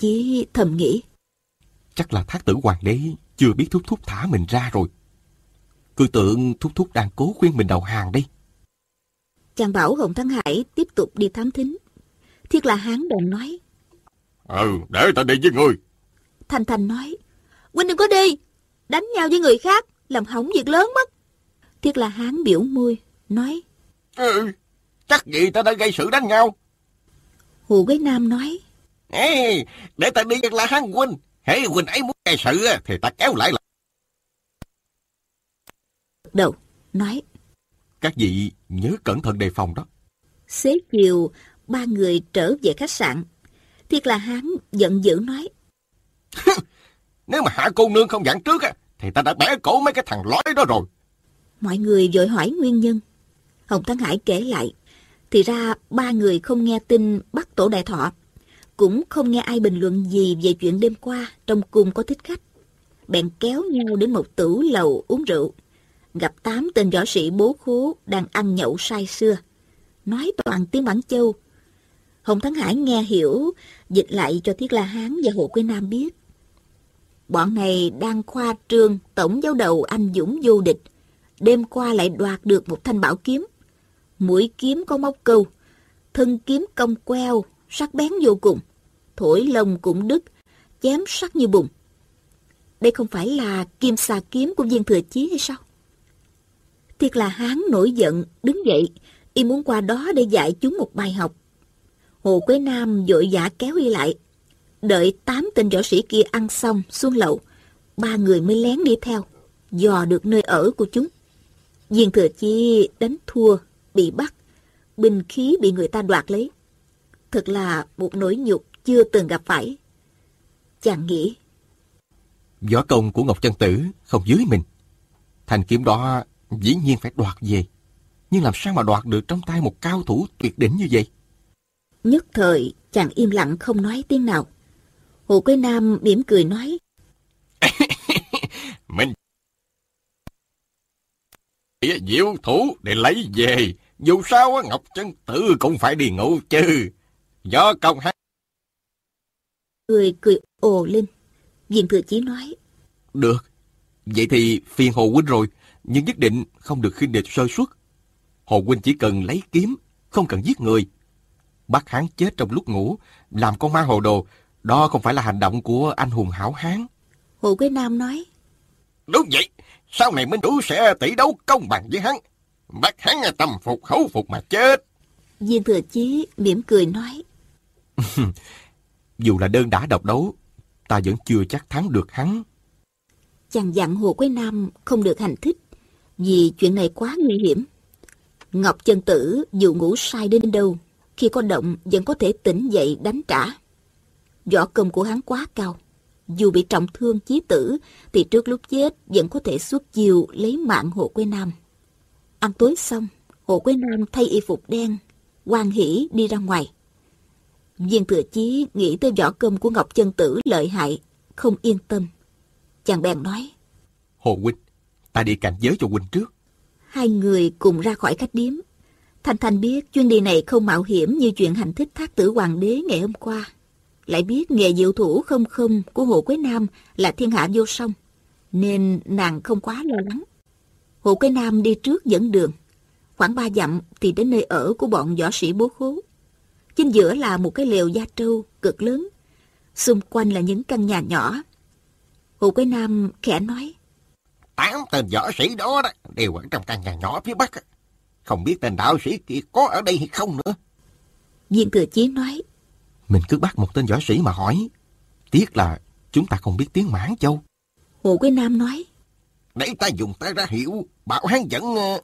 Chí thầm nghĩ. Chắc là thác tử hoàng đế chưa biết thúc thúc thả mình ra rồi. Cứ tưởng thúc thúc đang cố khuyên mình đầu hàng đây. Chàng bảo Hồng Thắng Hải tiếp tục đi thám thính. Thiết là hán bèn nói. Ừ, để ta đi với người. Thanh Thanh nói. Huynh đừng có đi. Đánh nhau với người khác, làm hỏng việc lớn mất. Thiết là hán biểu môi, nói. Ừ, chắc gì ta đã gây sự đánh nhau. Hồ Quế Nam nói. Ê, để ta đi với là hán huynh. Hễ huynh ấy muốn gây sự thì ta kéo lại là. Đầu, nói. Các vị nhớ cẩn thận đề phòng đó. Xế chiều, ba người trở về khách sạn. Thiết là hán giận dữ nói. Nếu mà hạ cô nương không dặn trước á, thì ta đã bẻ cổ mấy cái thằng lói đó rồi. Mọi người vội hỏi nguyên nhân. Hồng Thắng Hải kể lại. Thì ra ba người không nghe tin bắt tổ đại thọ. Cũng không nghe ai bình luận gì về chuyện đêm qua trong cung có thích khách. Bèn kéo nhau đến một tửu lầu uống rượu. Gặp tám tên võ sĩ bố khố đang ăn nhậu say xưa. Nói toàn tiếng Bản Châu. Hồng Thắng Hải nghe hiểu, dịch lại cho Thiết La Hán và Hồ Quế Nam biết. Bọn này đang khoa trương tổng giáo đầu anh Dũng vô địch. Đêm qua lại đoạt được một thanh bảo kiếm. Mũi kiếm có móc câu. Thân kiếm cong queo, sắc bén vô cùng. Thổi lông cũng đứt, chém sắc như bùn. Đây không phải là kim xà kiếm của viên thừa chí hay sao? Thiệt là hán nổi giận, đứng dậy, y muốn qua đó để dạy chúng một bài học. Hồ Quế Nam vội vã kéo y lại, Đợi tám tên võ sĩ kia ăn xong xuống lậu, ba người mới lén đi theo, dò được nơi ở của chúng. Viên thừa chi đánh thua, bị bắt, binh khí bị người ta đoạt lấy. Thật là một nỗi nhục chưa từng gặp phải. Chàng nghĩ. Võ công của Ngọc Chân Tử không dưới mình. Thành kiếm đó dĩ nhiên phải đoạt về. Nhưng làm sao mà đoạt được trong tay một cao thủ tuyệt đỉnh như vậy? Nhất thời, chàng im lặng không nói tiếng nào. Hồ Quế Nam mỉm cười nói. Mình diệu thủ để lấy về. Dù sao Ngọc Chân Tử cũng phải đi ngủ chứ. Do công hát. Người cười ồ lên. Viên thừa chí nói. Được. Vậy thì phiền Hồ Huynh rồi. Nhưng nhất định không được khinh địch sơ suất. Hồ Huynh chỉ cần lấy kiếm, không cần giết người. Bắt hắn chết trong lúc ngủ, làm con ma hồ đồ, đó không phải là hành động của anh hùng hảo hán. Hồ Quế Nam nói. Đúng vậy, sau này Minh Chủ sẽ tỷ đấu công bằng với hắn. Bắt hắn tâm phục khẩu phục mà chết. Viên Thừa Chí mỉm cười nói. Dù là đơn đả độc đấu, ta vẫn chưa chắc thắng được hắn. Chàng dặn Hồ Quế Nam không được hành thích, vì chuyện này quá nguy hiểm. Ngọc Chân Tử dù ngủ sai đến đâu, khi có động vẫn có thể tỉnh dậy đánh trả. Võ công của hắn quá cao. Dù bị trọng thương chí tử, thì trước lúc chết vẫn có thể xuất chiều lấy mạng Hồ Quế Nam. Ăn tối xong, Hồ Quế Nam thay y phục đen, quan hỷ đi ra ngoài. Viên thừa chí nghĩ tới võ công của Ngọc Chân Tử lợi hại, không yên tâm. Chàng bèn nói. Hồ Huynh, ta đi cảnh giới cho Huynh trước. Hai người cùng ra khỏi khách điếm. Thanh Thanh biết chuyến đi này không mạo hiểm như chuyện hành thích thác tử hoàng đế ngày hôm qua lại biết nghề diệu thủ không không của Hồ Quế Nam là thiên hạ vô song, nên nàng không quá lo lắng. Hồ Quế Nam đi trước dẫn đường, khoảng ba dặm thì đến nơi ở của bọn võ sĩ bố khố. Chính giữa là một cái lều da trâu cực lớn, xung quanh là những căn nhà nhỏ. Hồ Quế Nam khẽ nói, Tám tên võ sĩ đó, đó đều ở trong căn nhà nhỏ phía bắc. Không biết tên đạo sĩ kia có ở đây hay không nữa. Viên Thừa Chí nói, mình cứ bắt một tên võ sĩ mà hỏi. Tiếc là chúng ta không biết tiếng Mãn Châu. Hồ Quế Nam nói. Để ta dùng tay ra hiệu, bảo hắn dẫn... Ờ,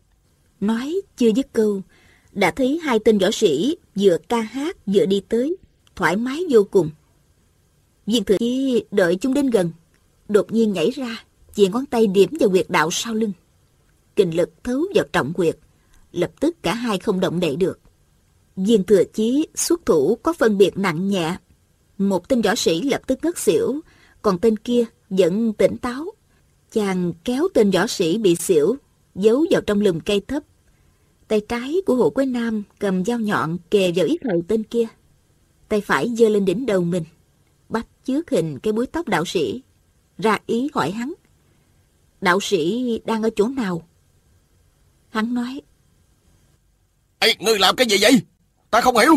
nói chưa dứt câu, đã thấy hai tên võ sĩ vừa ca hát vừa đi tới, thoải mái vô cùng. Viên thừa chí đợi chúng đến gần, đột nhiên nhảy ra, chìa ngón tay điểm vào quyệt đạo sau lưng. Kinh lực thấu vào trọng quyệt, lập tức cả hai không động đậy được. Viên thừa chí xuất thủ có phân biệt nặng nhẹ. Một tên võ sĩ lập tức ngất xỉu, còn tên kia vẫn tỉnh táo. Chàng kéo tên võ sĩ bị xỉu, giấu vào trong lùm cây thấp. Tay trái của hộ quế nam cầm dao nhọn kề vào ít hầu tên kia. Tay phải giơ lên đỉnh đầu mình. bắt chước hình cái búi tóc đạo sĩ, ra ý hỏi hắn. Đạo sĩ đang ở chỗ nào? Hắn nói. Ê, ngươi làm cái gì vậy? Ta không hiểu.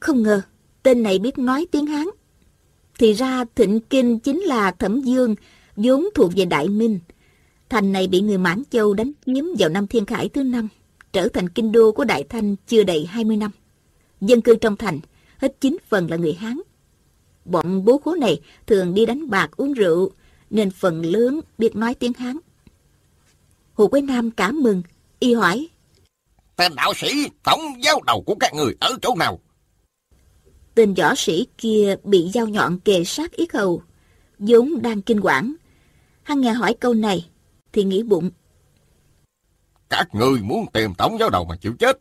Không ngờ, tên này biết nói tiếng Hán. Thì ra Thịnh Kinh chính là Thẩm Dương, vốn thuộc về Đại Minh. Thành này bị người Mãn Châu đánh chiếm vào năm Thiên Khải thứ năm, trở thành kinh đô của Đại Thanh chưa đầy 20 năm. Dân cư trong thành, hết chín phần là người Hán. Bọn bố khố này thường đi đánh bạc uống rượu, nên phần lớn biết nói tiếng Hán. Hồ Quế Nam cảm mừng, y hỏi. Tên đạo sĩ tổng giáo đầu của các người ở chỗ nào? Tên võ sĩ kia bị dao nhọn kề sát yết hầu, vốn đang kinh quản. Hắn nghe hỏi câu này, thì nghĩ bụng. Các người muốn tìm tổng giáo đầu mà chịu chết.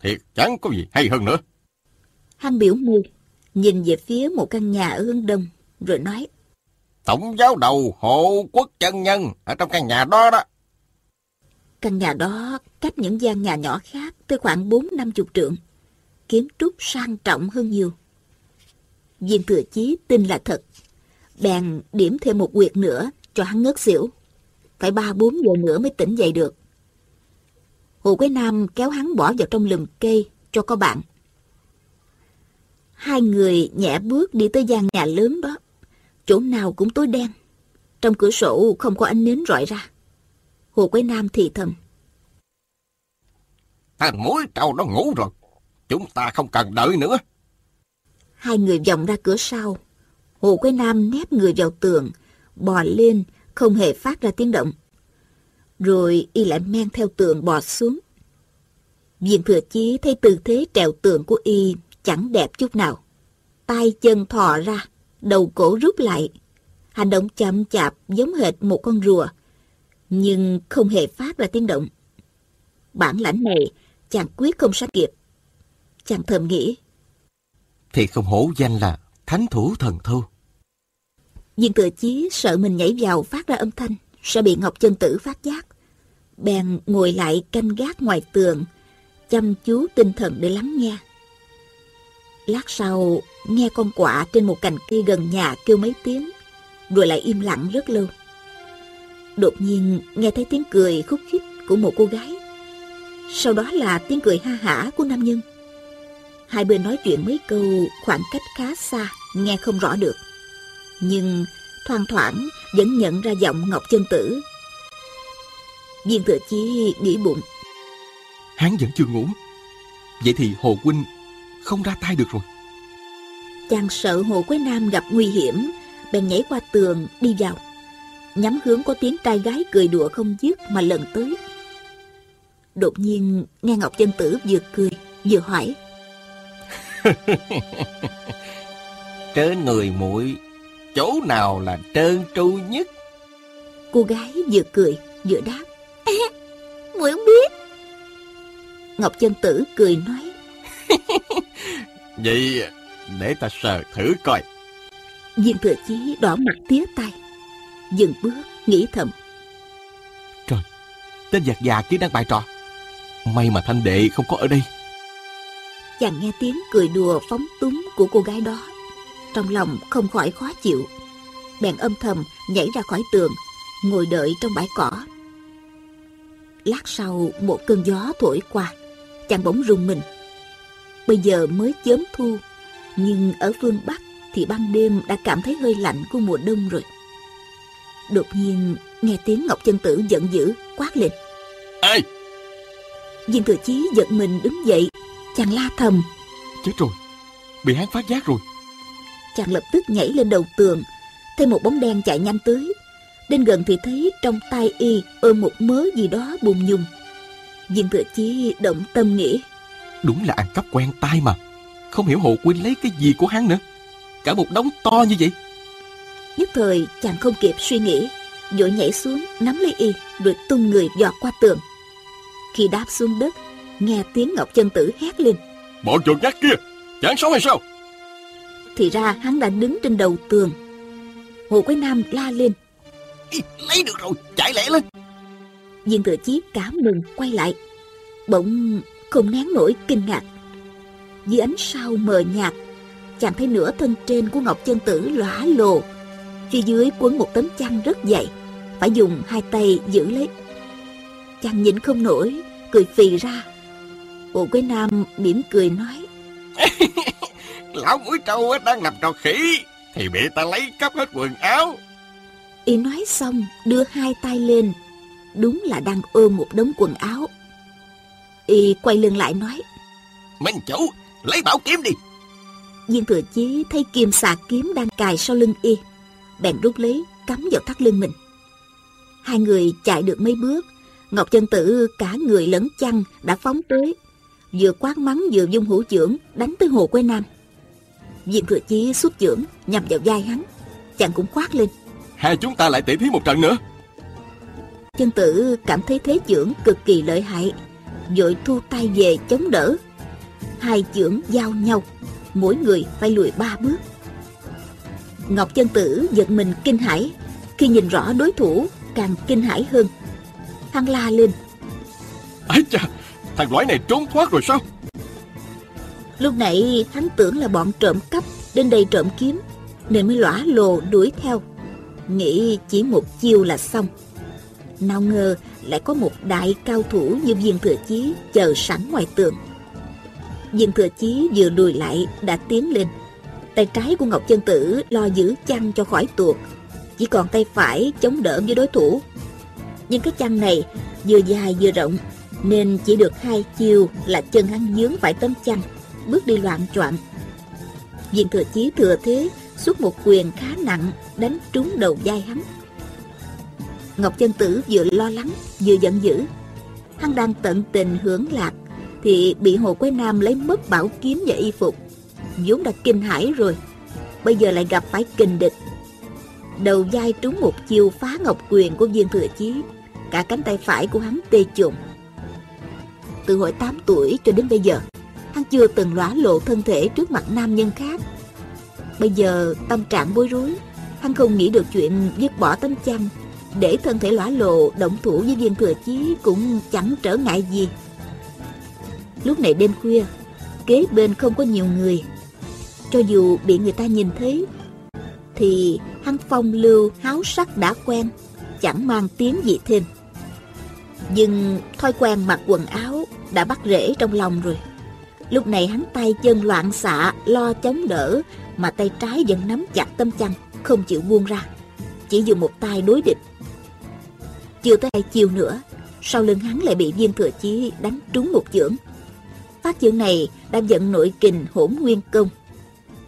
Thiệt chẳng có gì hay hơn nữa. Hắn biểu môi, nhìn về phía một căn nhà ở hướng đông, rồi nói. Tổng giáo đầu hộ quốc chân nhân ở trong căn nhà đó đó. Căn nhà đó cách những gian nhà nhỏ khác tới khoảng bốn năm chục trượng. Kiến trúc sang trọng hơn nhiều. Viên thừa chí tin là thật. Bèn điểm thêm một quyệt nữa cho hắn ngất xỉu. Phải ba bốn giờ nữa mới tỉnh dậy được. Hồ Quế Nam kéo hắn bỏ vào trong lùm cây cho có bạn. Hai người nhẹ bước đi tới gian nhà lớn đó. Chỗ nào cũng tối đen. Trong cửa sổ không có ánh nến rọi ra. Hồ Quế Nam thì thầm. Thằng mối trâu nó ngủ rồi. Chúng ta không cần đợi nữa. Hai người vòng ra cửa sau. Hồ Quế Nam nép người vào tường, bò lên, không hề phát ra tiếng động. Rồi y lại men theo tường bò xuống. viện thừa chí thấy tư thế trèo tường của y chẳng đẹp chút nào. tay chân thò ra, đầu cổ rút lại. Hành động chậm chạp giống hệt một con rùa, nhưng không hề phát ra tiếng động. Bản lãnh này chàng quyết không sát kịp. Chàng thầm nghĩ. Thì không hổ danh là thánh thủ thần thâu. Viên tự chí sợ mình nhảy vào phát ra âm thanh, sẽ bị Ngọc Chân Tử phát giác. Bèn ngồi lại canh gác ngoài tường, chăm chú tinh thần để lắng nghe. Lát sau, nghe con quạ trên một cành cây gần nhà kêu mấy tiếng, rồi lại im lặng rất lâu. Đột nhiên nghe thấy tiếng cười khúc khích của một cô gái. Sau đó là tiếng cười ha hả của nam nhân. Hai bên nói chuyện mấy câu khoảng cách khá xa, nghe không rõ được. Nhưng thoang thoảng vẫn nhận ra giọng Ngọc Chân Tử. Viên Thừa Chi nghĩ bụng. Hắn vẫn chưa ngủ. Vậy thì Hồ Huynh không ra tay được rồi. Chàng sợ Hồ Quế Nam gặp nguy hiểm, bèn nhảy qua tường đi vào. Nhắm hướng có tiếng trai gái cười đùa không dứt mà lần tới. Đột nhiên nghe Ngọc Chân Tử vừa cười vừa hỏi. Trên người muội chỗ nào là trơn tru nhất? Cô gái vừa cười vừa đáp. muội không biết. Ngọc Chân Tử cười nói. Vậy để ta sờ thử coi. Viên thừa chí đỏ mặt tía tay. Dừng bước, nghĩ thầm. Trời, tên giặc già kia đang bài trò. May mà thanh đệ không có ở đây. Chàng nghe tiếng cười đùa phóng túng của cô gái đó. Trong lòng không khỏi khó chịu. Bèn âm thầm nhảy ra khỏi tường, ngồi đợi trong bãi cỏ. Lát sau một cơn gió thổi qua, chàng bỗng rùng mình. Bây giờ mới chớm thu, nhưng ở phương Bắc thì ban đêm đã cảm thấy hơi lạnh của mùa đông rồi. Đột nhiên nghe tiếng Ngọc Chân Tử giận dữ quát lên. Ê! Viên Thừa Chí giật mình đứng dậy, chàng la thầm. Chết rồi, bị hắn phát giác rồi. Chàng lập tức nhảy lên đầu tường, thấy một bóng đen chạy nhanh tới. Đến gần thì thấy trong tay y ôm một mớ gì đó bùng nhùng. Viên Thừa Chí động tâm nghĩ. Đúng là ăn cắp quen tai mà. Không hiểu Hồ Quynh lấy cái gì của hắn nữa. Cả một đống to như vậy. Nhất thời chàng không kịp suy nghĩ, vội nhảy xuống nắm lấy y rồi tung người dọt qua tường. Khi đáp xuống đất, nghe tiếng Ngọc Chân Tử hét lên. Bọn chuột nhắt kia, chẳng sống hay sao? Thì ra hắn đã đứng trên đầu tường. Hồ Quế Nam la lên. Lấy được rồi, chạy lẹ lên. Viên Thừa Chí cảm mừng quay lại. Bỗng không nén nổi kinh ngạc. Dưới ánh sao mờ nhạt, chàng thấy nửa thân trên của Ngọc Chân Tử lóa lồ. Phía dưới quấn một tấm chăn rất dày, phải dùng hai tay giữ lấy. Chàng nhịn không nổi, cười phì ra. Bộ Quế Nam mỉm cười nói. Lão mũi trâu đang làm trò khỉ, thì bị ta lấy cắp hết quần áo. Y nói xong, đưa hai tay lên. Đúng là đang ôm một đống quần áo. Y quay lưng lại nói. Minh chủ, lấy bảo kiếm đi. Viên thừa chí thấy kim xà kiếm đang cài sau lưng y. Bèn rút lấy, cắm vào thắt lưng mình. Hai người chạy được mấy bước. Ngọc chân tử cả người lẫn chăn đã phóng tới. Vừa quát mắng vừa dung hữu trưởng đánh tới hồ quê nam. Viên thừa chí xuất trưởng nhằm vào vai hắn. Chàng cũng quát lên. Hai chúng ta lại tỉ thí một trận nữa. Chân tử cảm thấy thế trưởng cực kỳ lợi hại. Vội thu tay về chống đỡ. Hai trưởng giao nhau mỗi người phải lùi ba bước. Ngọc chân tử giật mình kinh hãi, khi nhìn rõ đối thủ càng kinh hãi hơn. Hắn la lên. Ái cha, thằng lõi này trốn thoát rồi sao? Lúc nãy hắn tưởng là bọn trộm cắp đến đây trộm kiếm, nên mới lõa lồ đuổi theo. Nghĩ chỉ một chiêu là xong. Nào ngờ lại có một đại cao thủ như viên thừa chí chờ sẵn ngoài tường. Viên thừa chí vừa lùi lại đã tiến lên. Tay trái của Ngọc Chân Tử lo giữ chăn cho khỏi tuột. Chỉ còn tay phải chống đỡ với đối thủ. Nhưng cái chăn này vừa dài vừa rộng nên chỉ được hai chiêu là chân hắn dướng phải tấm chăn, bước đi loạn choạng. Viên thừa chí thừa thế xuất một quyền khá nặng đánh trúng đầu vai hắn. Ngọc Chân Tử vừa lo lắng vừa giận dữ. Hắn đang tận tình hưởng lạc thì bị Hồ Quế Nam lấy mất bảo kiếm và y phục. vốn đã kinh hãi rồi, bây giờ lại gặp phải kình địch. Đầu vai trúng một chiêu phá ngọc quyền của viên thừa chí, cả cánh tay phải của hắn tê chùng. Từ hồi 8 tuổi cho đến bây giờ, hắn chưa từng lõa lộ thân thể trước mặt nam nhân khác. Bây giờ tâm trạng bối rối, hắn không nghĩ được chuyện dứt bỏ tấm chăn để thân thể lõa lộ động thủ với viên thừa chí cũng chẳng trở ngại gì. Lúc này đêm khuya, kế bên không có nhiều người. Cho dù bị người ta nhìn thấy, thì hắn phong lưu háo sắc đã quen, chẳng mang tiếng gì thêm. Nhưng thói quen mặc quần áo đã bắt rễ trong lòng rồi. Lúc này hắn tay chân loạn xạ, lo chống đỡ, mà tay trái vẫn nắm chặt tâm chăn, không chịu buông ra. Chỉ dùng một tay đối địch. Chưa tới hai chiều nữa, sau lưng hắn lại bị viên thừa chí đánh trúng một chưởng. Phát chưởng này đã giận nội kình hỗn nguyên công.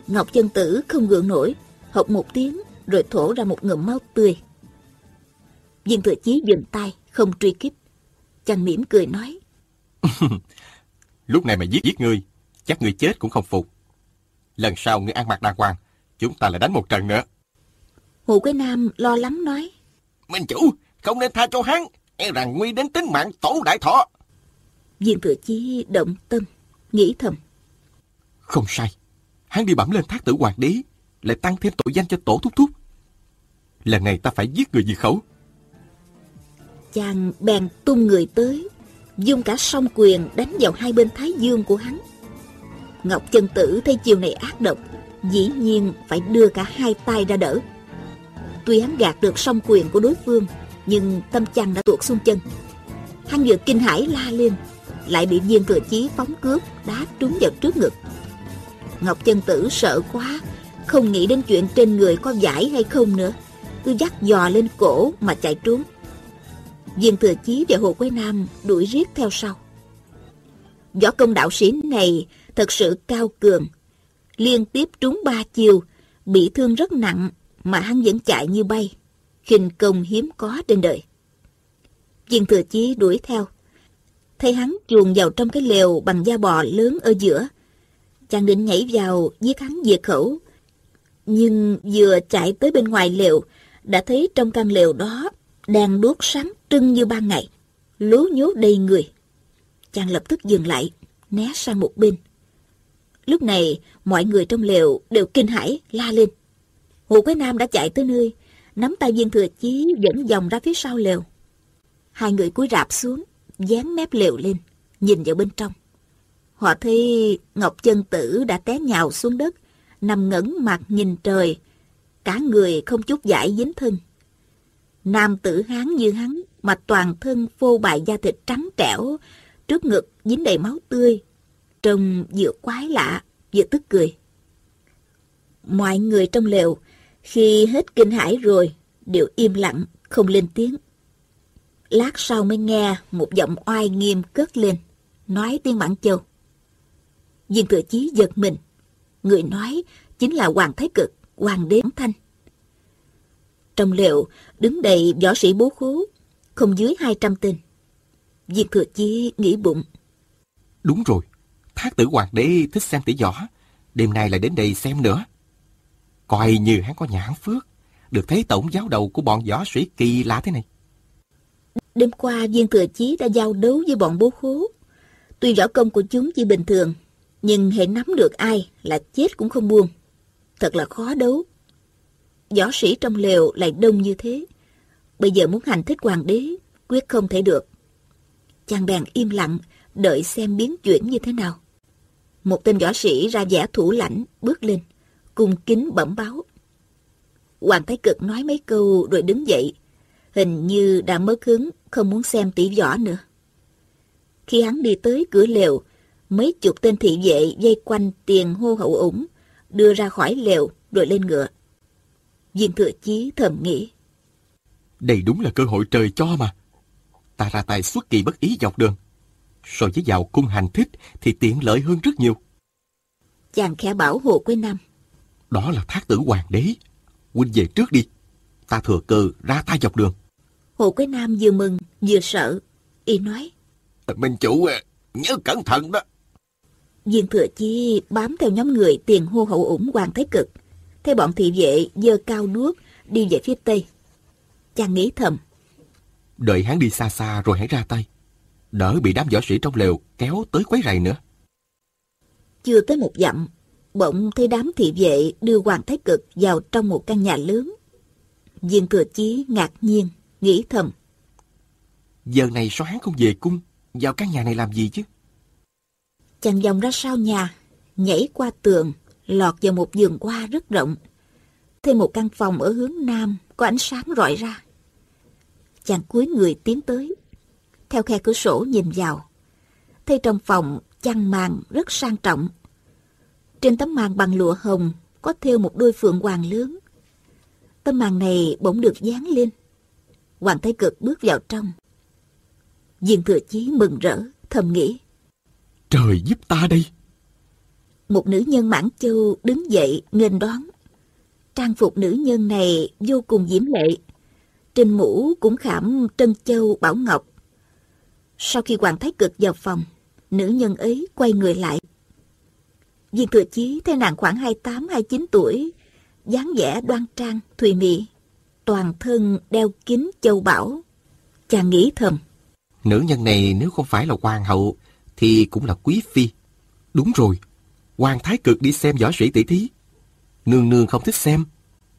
Ngọc chân tử không gượng nổi, hộc một tiếng rồi thổ ra một ngụm máu tươi. Viên thừa chí dừng tay, không truy kích. Chàng mỉm cười nói. Lúc này mà giết giết ngươi, chắc ngươi chết cũng không phục. Lần sau ngươi ăn mặc đàng hoàng, chúng ta lại đánh một trận nữa. Hồ Quế Nam lo lắng nói. Minh chủ, không nên tha cho hắn, e rằng nguy đến tính mạng tổ đại thọ. Viên thừa chí động tâm, nghĩ thầm. Không sai, hắn đi bẩm lên thác tử hoàng đế, lại tăng thêm tội danh cho tổ thúc thúc. Lần này ta phải giết người diệt khẩu. Chàng bèn tung người tới, dung cả song quyền đánh vào hai bên thái dương của hắn. Ngọc chân tử thấy chiều này ác độc, dĩ nhiên phải đưa cả hai tay ra đỡ. Tuy hắn gạt được song quyền của đối phương, nhưng tâm chàng đã tuột xuống chân. Hắn vừa kinh hãi la lên, lại bị viên thừa chí phóng cướp đá trúng vào trước ngực. Ngọc chân tử sợ quá, không nghĩ đến chuyện trên người có giải hay không nữa, cứ dắt dò lên cổ mà chạy trốn. Viên thừa chí và Hồ Quế Nam đuổi riết theo sau. Võ công đạo sĩ này thật sự cao cường, liên tiếp trúng ba chiều, bị thương rất nặng mà hắn vẫn chạy như bay, khinh công hiếm có trên đời. Viên thừa chí đuổi theo, thấy hắn chuồn vào trong cái lều bằng da bò lớn ở giữa. Chàng định nhảy vào giết hắn diệt khẩu. Nhưng vừa chạy tới bên ngoài lều, đã thấy trong căn lều đó đang đuốc sáng trưng như ban ngày, lố nhố đầy người. Chàng lập tức dừng lại, né sang một bên. Lúc này, mọi người trong lều đều kinh hãi, la lên. Hồ Quế Nam đã chạy tới nơi, nắm tay viên thừa chí dẫn dòng ra phía sau lều. Hai người cúi rạp xuống, dán mép lều lên, nhìn vào bên trong. Họ thấy Ngọc Chân Tử đã té nhào xuống đất, nằm ngẩn mặt nhìn trời, cả người không chút giải dính thân. Nam tử hán như hắn mà toàn thân phô bại da thịt trắng trẻo, trước ngực dính đầy máu tươi, trông vừa quái lạ, vừa tức cười. Mọi người trong lều, khi hết kinh hãi rồi, đều im lặng, không lên tiếng. Lát sau mới nghe một giọng oai nghiêm cất lên, nói tiếng Mãn Châu. Viên thừa chí giật mình. Người nói chính là Hoàng Thái Cực, Hoàng đế Thanh. Trong liệu đứng đầy võ sĩ bố khố, không dưới 200 tên. Viên thừa chí nghĩ bụng. Đúng rồi, thác tử hoàng đế thích xem tỷ võ, đêm nay lại đến đây xem nữa. Coi như hắn có nhãn phước, được thấy tổng giáo đầu của bọn võ sĩ kỳ lạ thế này. Đêm qua viên thừa chí đã giao đấu với bọn bố khố. Tuy võ công của chúng chỉ bình thường, nhưng hệ nắm được ai là chết cũng không buông. Thật là khó đấu. Võ sĩ trong lều lại đông như thế. Bây giờ muốn hành thích hoàng đế, quyết không thể được. Chàng bèn im lặng, đợi xem biến chuyển như thế nào. Một tên võ sĩ ra vẻ thủ lãnh, bước lên, cung kính bẩm báo. Hoàng Thái Cực nói mấy câu rồi đứng dậy, hình như đã mất hứng, không muốn xem tỷ võ nữa. Khi hắn đi tới cửa lều, mấy chục tên thị vệ dây quanh tiền hô hậu ủng, đưa ra khỏi lều rồi lên ngựa. Viên thừa chí thầm nghĩ. Đây đúng là cơ hội trời cho mà. Ta ra tay xuất kỳ bất ý dọc đường. So với vào cung hành thích thì tiện lợi hơn rất nhiều. Chàng khẽ bảo Hồ Quế Nam. Đó là thác tử hoàng đế. Huynh về trước đi. Ta thừa cơ ra tay dọc đường. Hồ Quế Nam vừa mừng vừa sợ. Y nói. Minh chủ à, nhớ cẩn thận đó. Viên thừa chi bám theo nhóm người tiền hô hậu ủng hoàng thái cực. Thấy bọn thị vệ dơ cao đuốc đi về phía tây. Chàng nghĩ thầm. Đợi hắn đi xa xa rồi hãy ra tay. Đỡ bị đám võ sĩ trong lều kéo tới quấy rầy nữa. Chưa tới một dặm, bỗng thấy đám thị vệ đưa Hoàng Thái Cực vào trong một căn nhà lớn. Viên thừa chí ngạc nhiên, nghĩ thầm. Giờ này sao hắn không về cung, vào căn nhà này làm gì chứ? Chàng vòng ra sau nhà, nhảy qua tường, lọt vào một vườn hoa rất rộng. Thêm một căn phòng ở hướng nam có ánh sáng rọi ra. Chàng cúi người tiến tới, theo khe cửa sổ nhìn vào. Thấy trong phòng chăn màn rất sang trọng. Trên tấm màn bằng lụa hồng có thêu một đôi phượng hoàng lớn. Tấm màn này bỗng được dán lên. Hoàng Thái Cực bước vào trong. diện Thừa Chí mừng rỡ, thầm nghĩ. Trời giúp ta đây! Một nữ nhân mãn châu đứng dậy nghênh đón. Trang phục nữ nhân này vô cùng diễm lệ. Trên mũ cũng khảm trân châu bảo ngọc. Sau khi Hoàng Thái Cực vào phòng, nữ nhân ấy quay người lại. Viên Thừa Chí thấy nàng khoảng 28-29 tuổi, dáng vẻ đoan trang, thùy mị, toàn thân đeo kính châu bảo. Chàng nghĩ thầm. Nữ nhân này nếu không phải là hoàng hậu, thì cũng là quý phi. Đúng rồi, Hoàng Thái Cực đi xem võ sĩ tỷ thí. Nương nương không thích xem,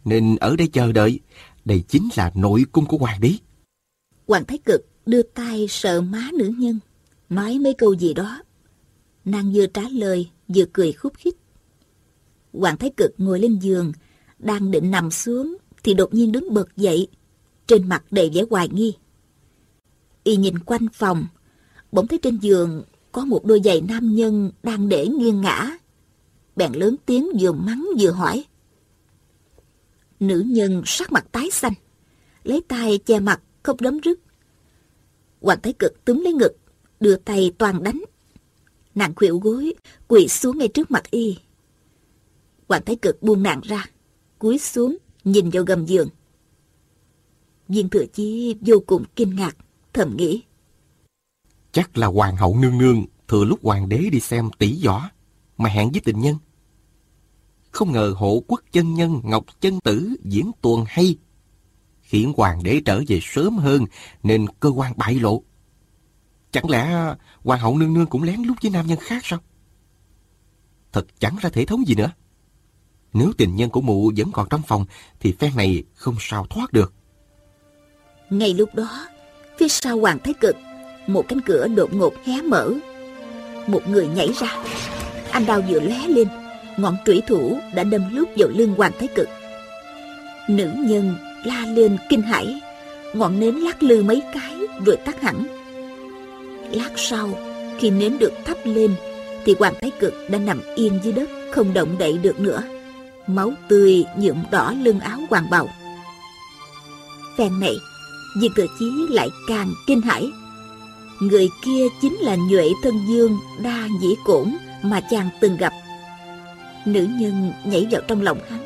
nên ở đây chờ đợi. Đây chính là nội cung của hoàng đế. Hoàng Thái Cực đưa tay sợ má nữ nhân, nói mấy câu gì đó. Nàng vừa trả lời, vừa cười khúc khích. Hoàng Thái Cực ngồi lên giường, đang định nằm xuống, thì đột nhiên đứng bật dậy, trên mặt đầy vẻ hoài nghi. Y nhìn quanh phòng, bỗng thấy trên giường có một đôi giày nam nhân đang để nghiêng ngã. Bèn lớn tiếng vừa mắng vừa hỏi. Nữ nhân sắc mặt tái xanh, lấy tay che mặt không đấm rứt. Hoàng Thái Cực túm lấy ngực, đưa tay toàn đánh. Nàng khuỵu gối, quỳ xuống ngay trước mặt y. Hoàng Thái Cực buông nàng ra, cúi xuống, nhìn vào gầm giường. Viên thừa chí vô cùng kinh ngạc, thầm nghĩ. Chắc là hoàng hậu nương nương thừa lúc hoàng đế đi xem tỷ võ mà hẹn với tình nhân. Không ngờ hộ quốc chân nhân Ngọc Chân Tử diễn tuồng hay, khiến hoàng đế trở về sớm hơn nên cơ quan bại lộ. Chẳng lẽ hoàng hậu nương nương cũng lén lút với nam nhân khác sao? Thật chẳng ra thể thống gì nữa. Nếu tình nhân của mụ vẫn còn trong phòng thì phen này không sao thoát được. Ngay lúc đó, phía sau Hoàng Thái Cực, một cánh cửa đột ngột hé mở. Một người nhảy ra, anh đào vừa lóe lên, ngọn trủy thủ đã đâm lúc vào lưng Hoàng Thái Cực. Nữ nhân la lên kinh hãi, ngọn nến lắc lư mấy cái rồi tắt hẳn. Lát sau, khi nến được thắp lên, thì Hoàng Thái Cực đã nằm yên dưới đất, không động đậy được nữa. Máu tươi nhuộm đỏ lưng áo hoàng bào. Phen này, viên Thừa Chí lại càng kinh hãi. Người kia chính là Nhuệ Thân Dương Đa Nhĩ Cổn mà chàng từng gặp. Nữ nhân nhảy vào trong lòng hắn.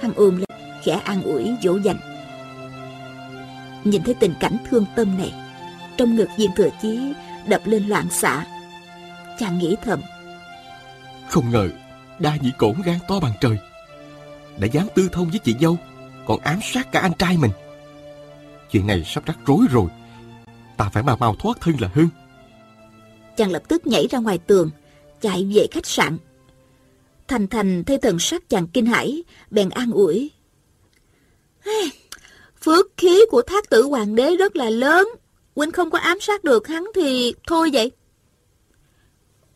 Hắn ôm lên, khẽ an ủi dỗ dành. Nhìn thấy tình cảnh thương tâm này, trong ngực Diên Thừa Chí đập lên loạn xạ. Chàng nghĩ thầm. Không ngờ, đa nhĩ cổn gan to bằng trời. Đã dám tư thông với chị dâu, còn ám sát cả anh trai mình. Chuyện này sắp rắc rối rồi. Ta phải mau mau thoát thân là hơn. Chàng lập tức nhảy ra ngoài tường, chạy về khách sạn. Thành Thành thấy thần sắc chàng kinh hãi, bèn an ủi. Phước khí của thác tử hoàng đế rất là lớn. Huynh không có ám sát được hắn thì thôi vậy.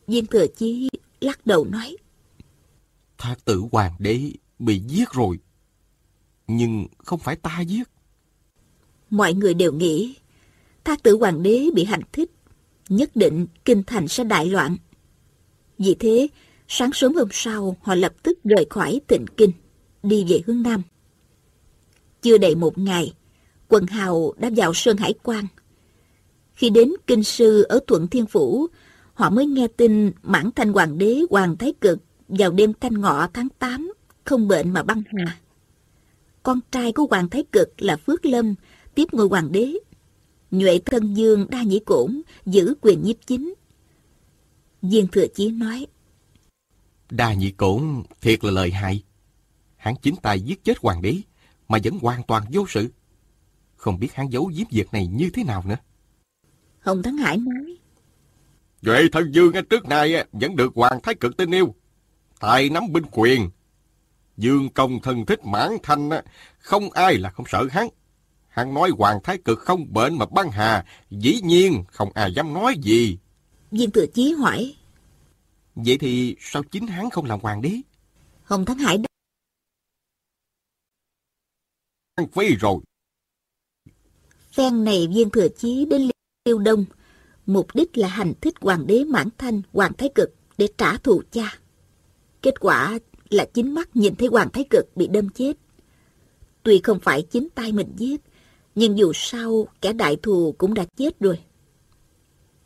Viên thừa chí lắc đầu nói. Thác tử hoàng đế bị giết rồi. Nhưng không phải ta giết. Mọi người đều nghĩ thác tử hoàng đế bị hành thích. Nhất định kinh thành sẽ đại loạn. Vì thế, sáng sớm hôm sau họ lập tức rời khỏi tịnh kinh, đi về hướng Nam. Chưa đầy một ngày, quần hào đã vào Sơn Hải Quan. Khi đến Kinh Sư ở Thuận Thiên Phủ, họ mới nghe tin mãn thanh hoàng đế Hoàng Thái Cực vào đêm canh ngọ tháng 8 không bệnh mà băng hà. Con trai của Hoàng Thái Cực là Phước Lâm tiếp ngôi hoàng đế. Nhuệ Thân Dương Đa Nhĩ Cổn giữ quyền nhiếp chính. Viên Thừa Chí nói Đa Nhĩ Cổn thiệt là lợi hại. Hắn chính tay giết chết hoàng đế mà vẫn hoàn toàn vô sự. Không biết hắn giấu giếm việc này như thế nào nữa. Hồng Thắng Hải nói. Duệ thân dương trước nay vẫn được Hoàng Thái Cực tin yêu. Tài nắm binh quyền. Dương công thân thích mãn thanh, không ai là không sợ hắn. Hắn nói Hoàng Thái Cực không bệnh mà băng hà, dĩ nhiên không ai dám nói gì. Viên Thừa Chí hỏi. Vậy thì sao chính hắn không làm hoàng đế? Hồng Thắng Hải đáp. Phi rồi. Phen này Viên Thừa Chí đến Liêu Đông, mục đích là hành thích hoàng đế Mãn Thanh, Hoàng Thái Cực để trả thù cha. Kết quả là chính mắt nhìn thấy Hoàng Thái Cực bị đâm chết. Tuy không phải chính tay mình giết, nhưng dù sao kẻ đại thù cũng đã chết rồi.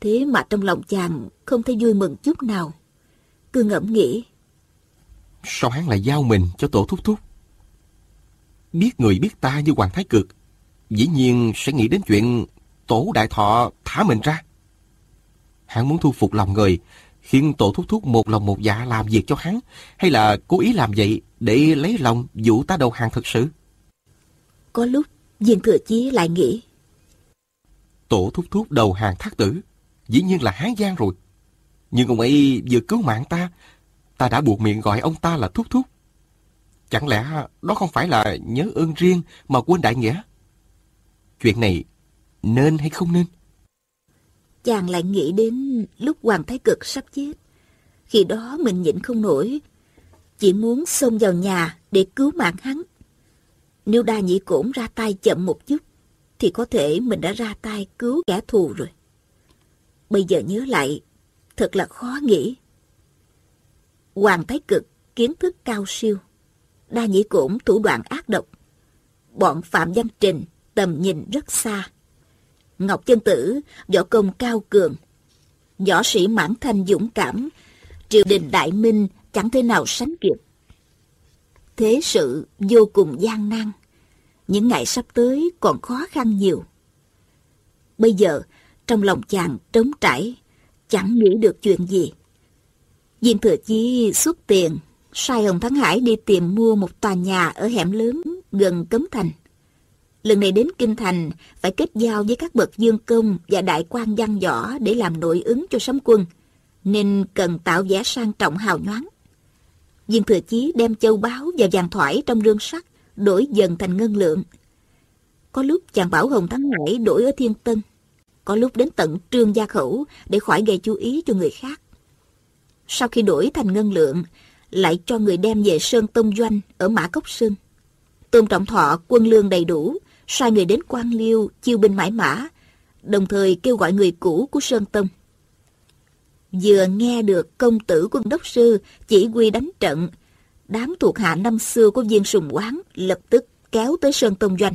Thế mà trong lòng chàng không thấy vui mừng chút nào. Cứ ngẫm nghĩ. Sao hắn lại giao mình cho tổ thúc thúc? Biết người biết ta như Hoàng Thái Cực, dĩ nhiên sẽ nghĩ đến chuyện tổ đại thọ thả mình ra. Hắn muốn thu phục lòng người, khiến tổ thúc thúc một lòng một dạ làm việc cho hắn, hay là cố ý làm vậy để lấy lòng dụ ta đầu hàng thật sự? Có lúc Viên Thừa Chí lại nghĩ. Tổ thúc thúc đầu hàng thác tử, dĩ nhiên là hán giang rồi. Nhưng ông ấy vừa cứu mạng ta, ta đã buộc miệng gọi ông ta là thúc thúc. Chẳng lẽ đó không phải là nhớ ơn riêng mà quên đại nghĩa? Chuyện này nên hay không nên? Chàng lại nghĩ đến lúc Hoàng Thái Cực sắp chết. Khi đó mình nhịn không nổi, chỉ muốn xông vào nhà để cứu mạng hắn. Nếu đa nhị cổn ra tay chậm một chút, thì có thể mình đã ra tay cứu kẻ thù rồi. Bây giờ nhớ lại, thật là khó nghĩ. Hoàng Thái Cực kiến thức cao siêu, đa nhĩ cổn thủ đoạn ác độc. Bọn Phạm Văn Trình tầm nhìn rất xa. Ngọc Chân Tử võ công cao cường, võ sĩ mãn thanh dũng cảm, triều đình đại minh chẳng thể nào sánh kịp. Thế sự vô cùng gian nan, những ngày sắp tới còn khó khăn nhiều. Bây giờ, lòng chàng trống trải, chẳng nghĩ được chuyện gì. Viên Thừa Chi xuất tiền, sai Hồng Thắng Hải đi tìm mua một tòa nhà ở hẻm lớn gần Cấm Thành. Lần này đến Kinh Thành phải kết giao với các bậc dương công và đại quan văn võ để làm nội ứng cho sấm quân, nên cần tạo vẻ sang trọng hào nhoáng. Viên Thừa Chí đem châu báu và vàng thoải trong rương sắt đổi dần thành ngân lượng. Có lúc chàng bảo Hồng Thắng Hải đổi ở Thiên Tân, có lúc đến tận Trương Gia Khẩu để khỏi gây chú ý cho người khác. Sau khi đổi thành ngân lượng, lại cho người đem về Sơn Tông Doanh ở Mã Cốc Sơn. Tôn Trọng Thọ quân lương đầy đủ, sai người đến quan liêu, chiêu binh mãi mã, đồng thời kêu gọi người cũ của Sơn Tông. Vừa nghe được công tử quân đốc sư chỉ huy đánh trận, đám thuộc hạ năm xưa của viên sùng quán lập tức kéo tới Sơn Tông Doanh.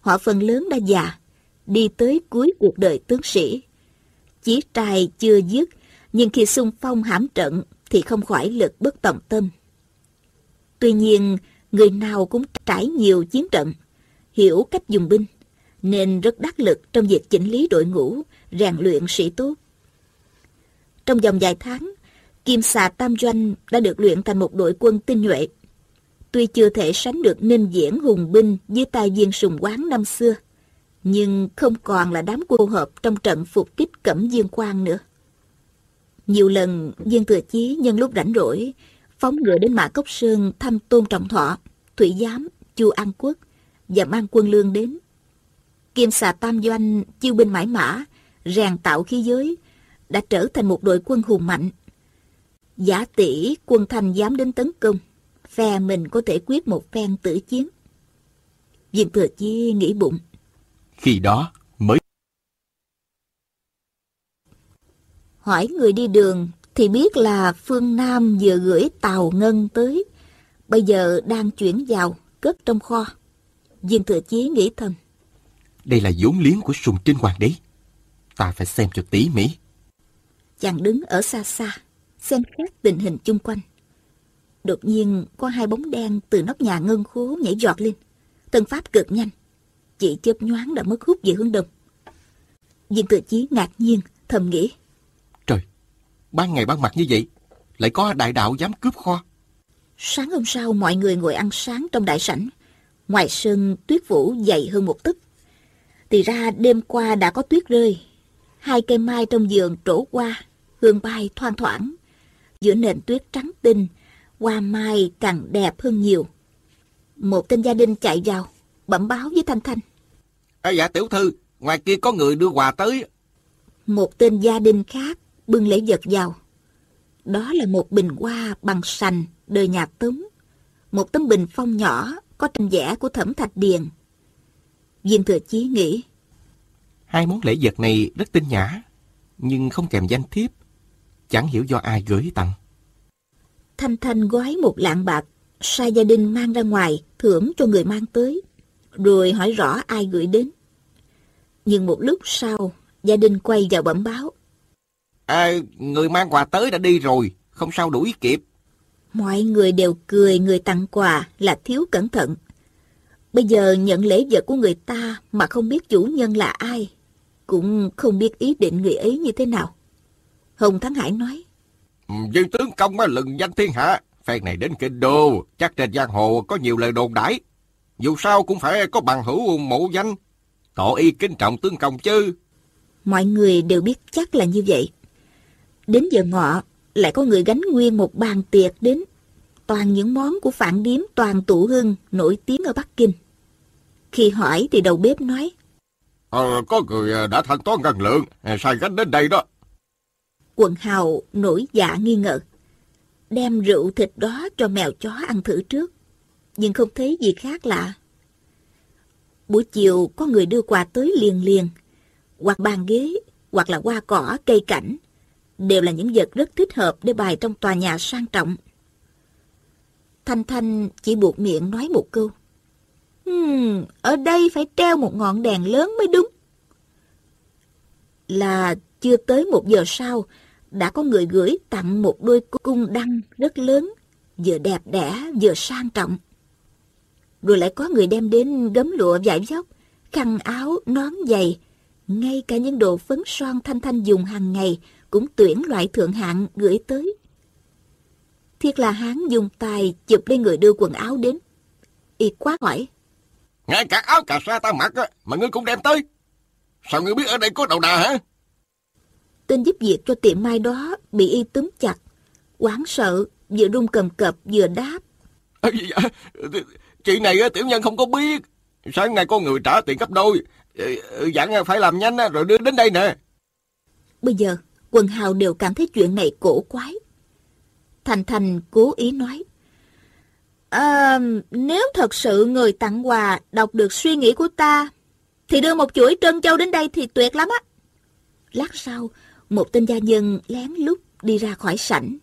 Họ phần lớn đã già, đi tới cuối cuộc đời tướng sĩ. Chí trai chưa dứt, nhưng khi xung phong hãm trận thì không khỏi lực bất tòng tâm. Tuy nhiên, người nào cũng trải nhiều chiến trận, hiểu cách dùng binh, nên rất đắc lực trong việc chỉnh lý đội ngũ, rèn luyện sĩ tốt. Trong vòng vài tháng, Kim xà Tam Doanh đã được luyện thành một đội quân tinh nhuệ. Tuy chưa thể sánh được ninh diễn hùng binh với tài viên sùng quán năm xưa, nhưng không còn là đám cô hợp trong trận phục kích cẩm dương quang nữa. Nhiều lần viên thừa chí nhân lúc rảnh rỗi, phóng ngựa đến Mã Cốc Sơn thăm Tôn Trọng Thọ, Thủy Giám, Chu An Quốc và mang quân lương đến. Kim xà Tam Doanh chiêu binh mãi mã, rèn tạo khí giới, đã trở thành một đội quân hùng mạnh. Giả tỷ quân thanh dám đến tấn công, phe mình có thể quyết một phen tử chiến. Viên thừa chi nghĩ bụng. Khi đó mới... Hỏi người đi đường thì biết là phương Nam vừa gửi tàu ngân tới, bây giờ đang chuyển vào, cất trong kho. Viên thừa chí nghĩ thầm. Đây là vốn liếng của sùng trinh hoàng đế. Ta phải xem cho tỉ mỉ. Chàng đứng ở xa xa, xem xét tình hình chung quanh. Đột nhiên có hai bóng đen từ nóc nhà ngân khố nhảy giọt lên. Tân pháp cực nhanh. Chỉ chớp nhoáng đã mất hút về hướng đông. Viên tự chí ngạc nhiên, thầm nghĩ. Trời, ban ngày ban mặt như vậy, lại có đại đạo dám cướp kho. Sáng hôm sau mọi người ngồi ăn sáng trong đại sảnh. Ngoài sân tuyết vũ dày hơn một tấc. Thì ra đêm qua đã có tuyết rơi. Hai cây mai trong giường trổ qua, hương bay thoang thoảng. Giữa nền tuyết trắng tinh, hoa mai càng đẹp hơn nhiều. Một tên gia đình chạy vào, bẩm báo với Thanh Thanh. À, dạ tiểu thư, ngoài kia có người đưa quà tới. Một tên gia đình khác bưng lễ vật vào. Đó là một bình hoa bằng sành đời nhà Tống. Một tấm bình phong nhỏ có tranh vẽ của thẩm thạch điền. Viên thừa chí nghĩ. Hai món lễ vật này rất tinh nhã, nhưng không kèm danh thiếp. Chẳng hiểu do ai gửi tặng. Thanh Thanh gói một lạng bạc, sai gia đình mang ra ngoài, thưởng cho người mang tới, rồi hỏi rõ ai gửi đến. Nhưng một lúc sau, gia đình quay vào bẩm báo. À, người mang quà tới đã đi rồi, không sao đuổi kịp. Mọi người đều cười người tặng quà là thiếu cẩn thận. Bây giờ nhận lễ vật của người ta mà không biết chủ nhân là ai, cũng không biết ý định người ấy như thế nào. Hồng Thắng Hải nói. Dương tướng công lừng danh thiên hạ, phen này đến kinh đô, chắc trên giang hồ có nhiều lời đồn đãi. Dù sao cũng phải có bằng hữu mộ danh, tỏ y kính trọng tướng công chứ. Mọi người đều biết chắc là như vậy. Đến giờ ngọ, lại có người gánh nguyên một bàn tiệc đến. Toàn những món của phản điếm toàn tụ hưng nổi tiếng ở Bắc Kinh. Khi hỏi thì đầu bếp nói. Ờ, có người đã thanh toán ngân lượng, sai gánh đến đây đó. Quần hào nổi dạ nghi ngờ. Đem rượu thịt đó cho mèo chó ăn thử trước. Nhưng không thấy gì khác lạ. Buổi chiều có người đưa quà tới liền liền. Hoặc bàn ghế, hoặc là hoa cỏ, cây cảnh. Đều là những vật rất thích hợp để bày trong tòa nhà sang trọng. Thanh Thanh chỉ buộc miệng nói một câu. Hmm, ở đây phải treo một ngọn đèn lớn mới đúng. Là chưa tới một giờ sau, đã có người gửi tặng một đôi cung đăng rất lớn, vừa đẹp đẽ vừa sang trọng. Rồi lại có người đem đến gấm lụa vải vóc, khăn áo, nón giày, ngay cả những đồ phấn son thanh thanh dùng hàng ngày cũng tuyển loại thượng hạng gửi tới. Thiết là hán dùng tay chụp lên người đưa quần áo đến. Y quá hỏi. Ngay cả áo cà sa ta mặc á, mà ngươi cũng đem tới. Sao ngươi biết ở đây có đầu đà hả? Tên giúp việc cho tiệm mai đó bị y túm chặt. Quán sợ, vừa run cầm cập vừa đáp. À, dạ, chuyện này tiểu nhân không có biết. Sáng nay có người trả tiền gấp đôi. Ờ, ờ, dặn phải làm nhanh rồi đưa đến đây nè. Bây giờ, quần hào đều cảm thấy chuyện này cổ quái. Thành Thành cố ý nói. À, nếu thật sự người tặng quà đọc được suy nghĩ của ta, thì đưa một chuỗi trân châu đến đây thì tuyệt lắm á. Lát sau, một tên gia nhân lén lút đi ra khỏi sảnh.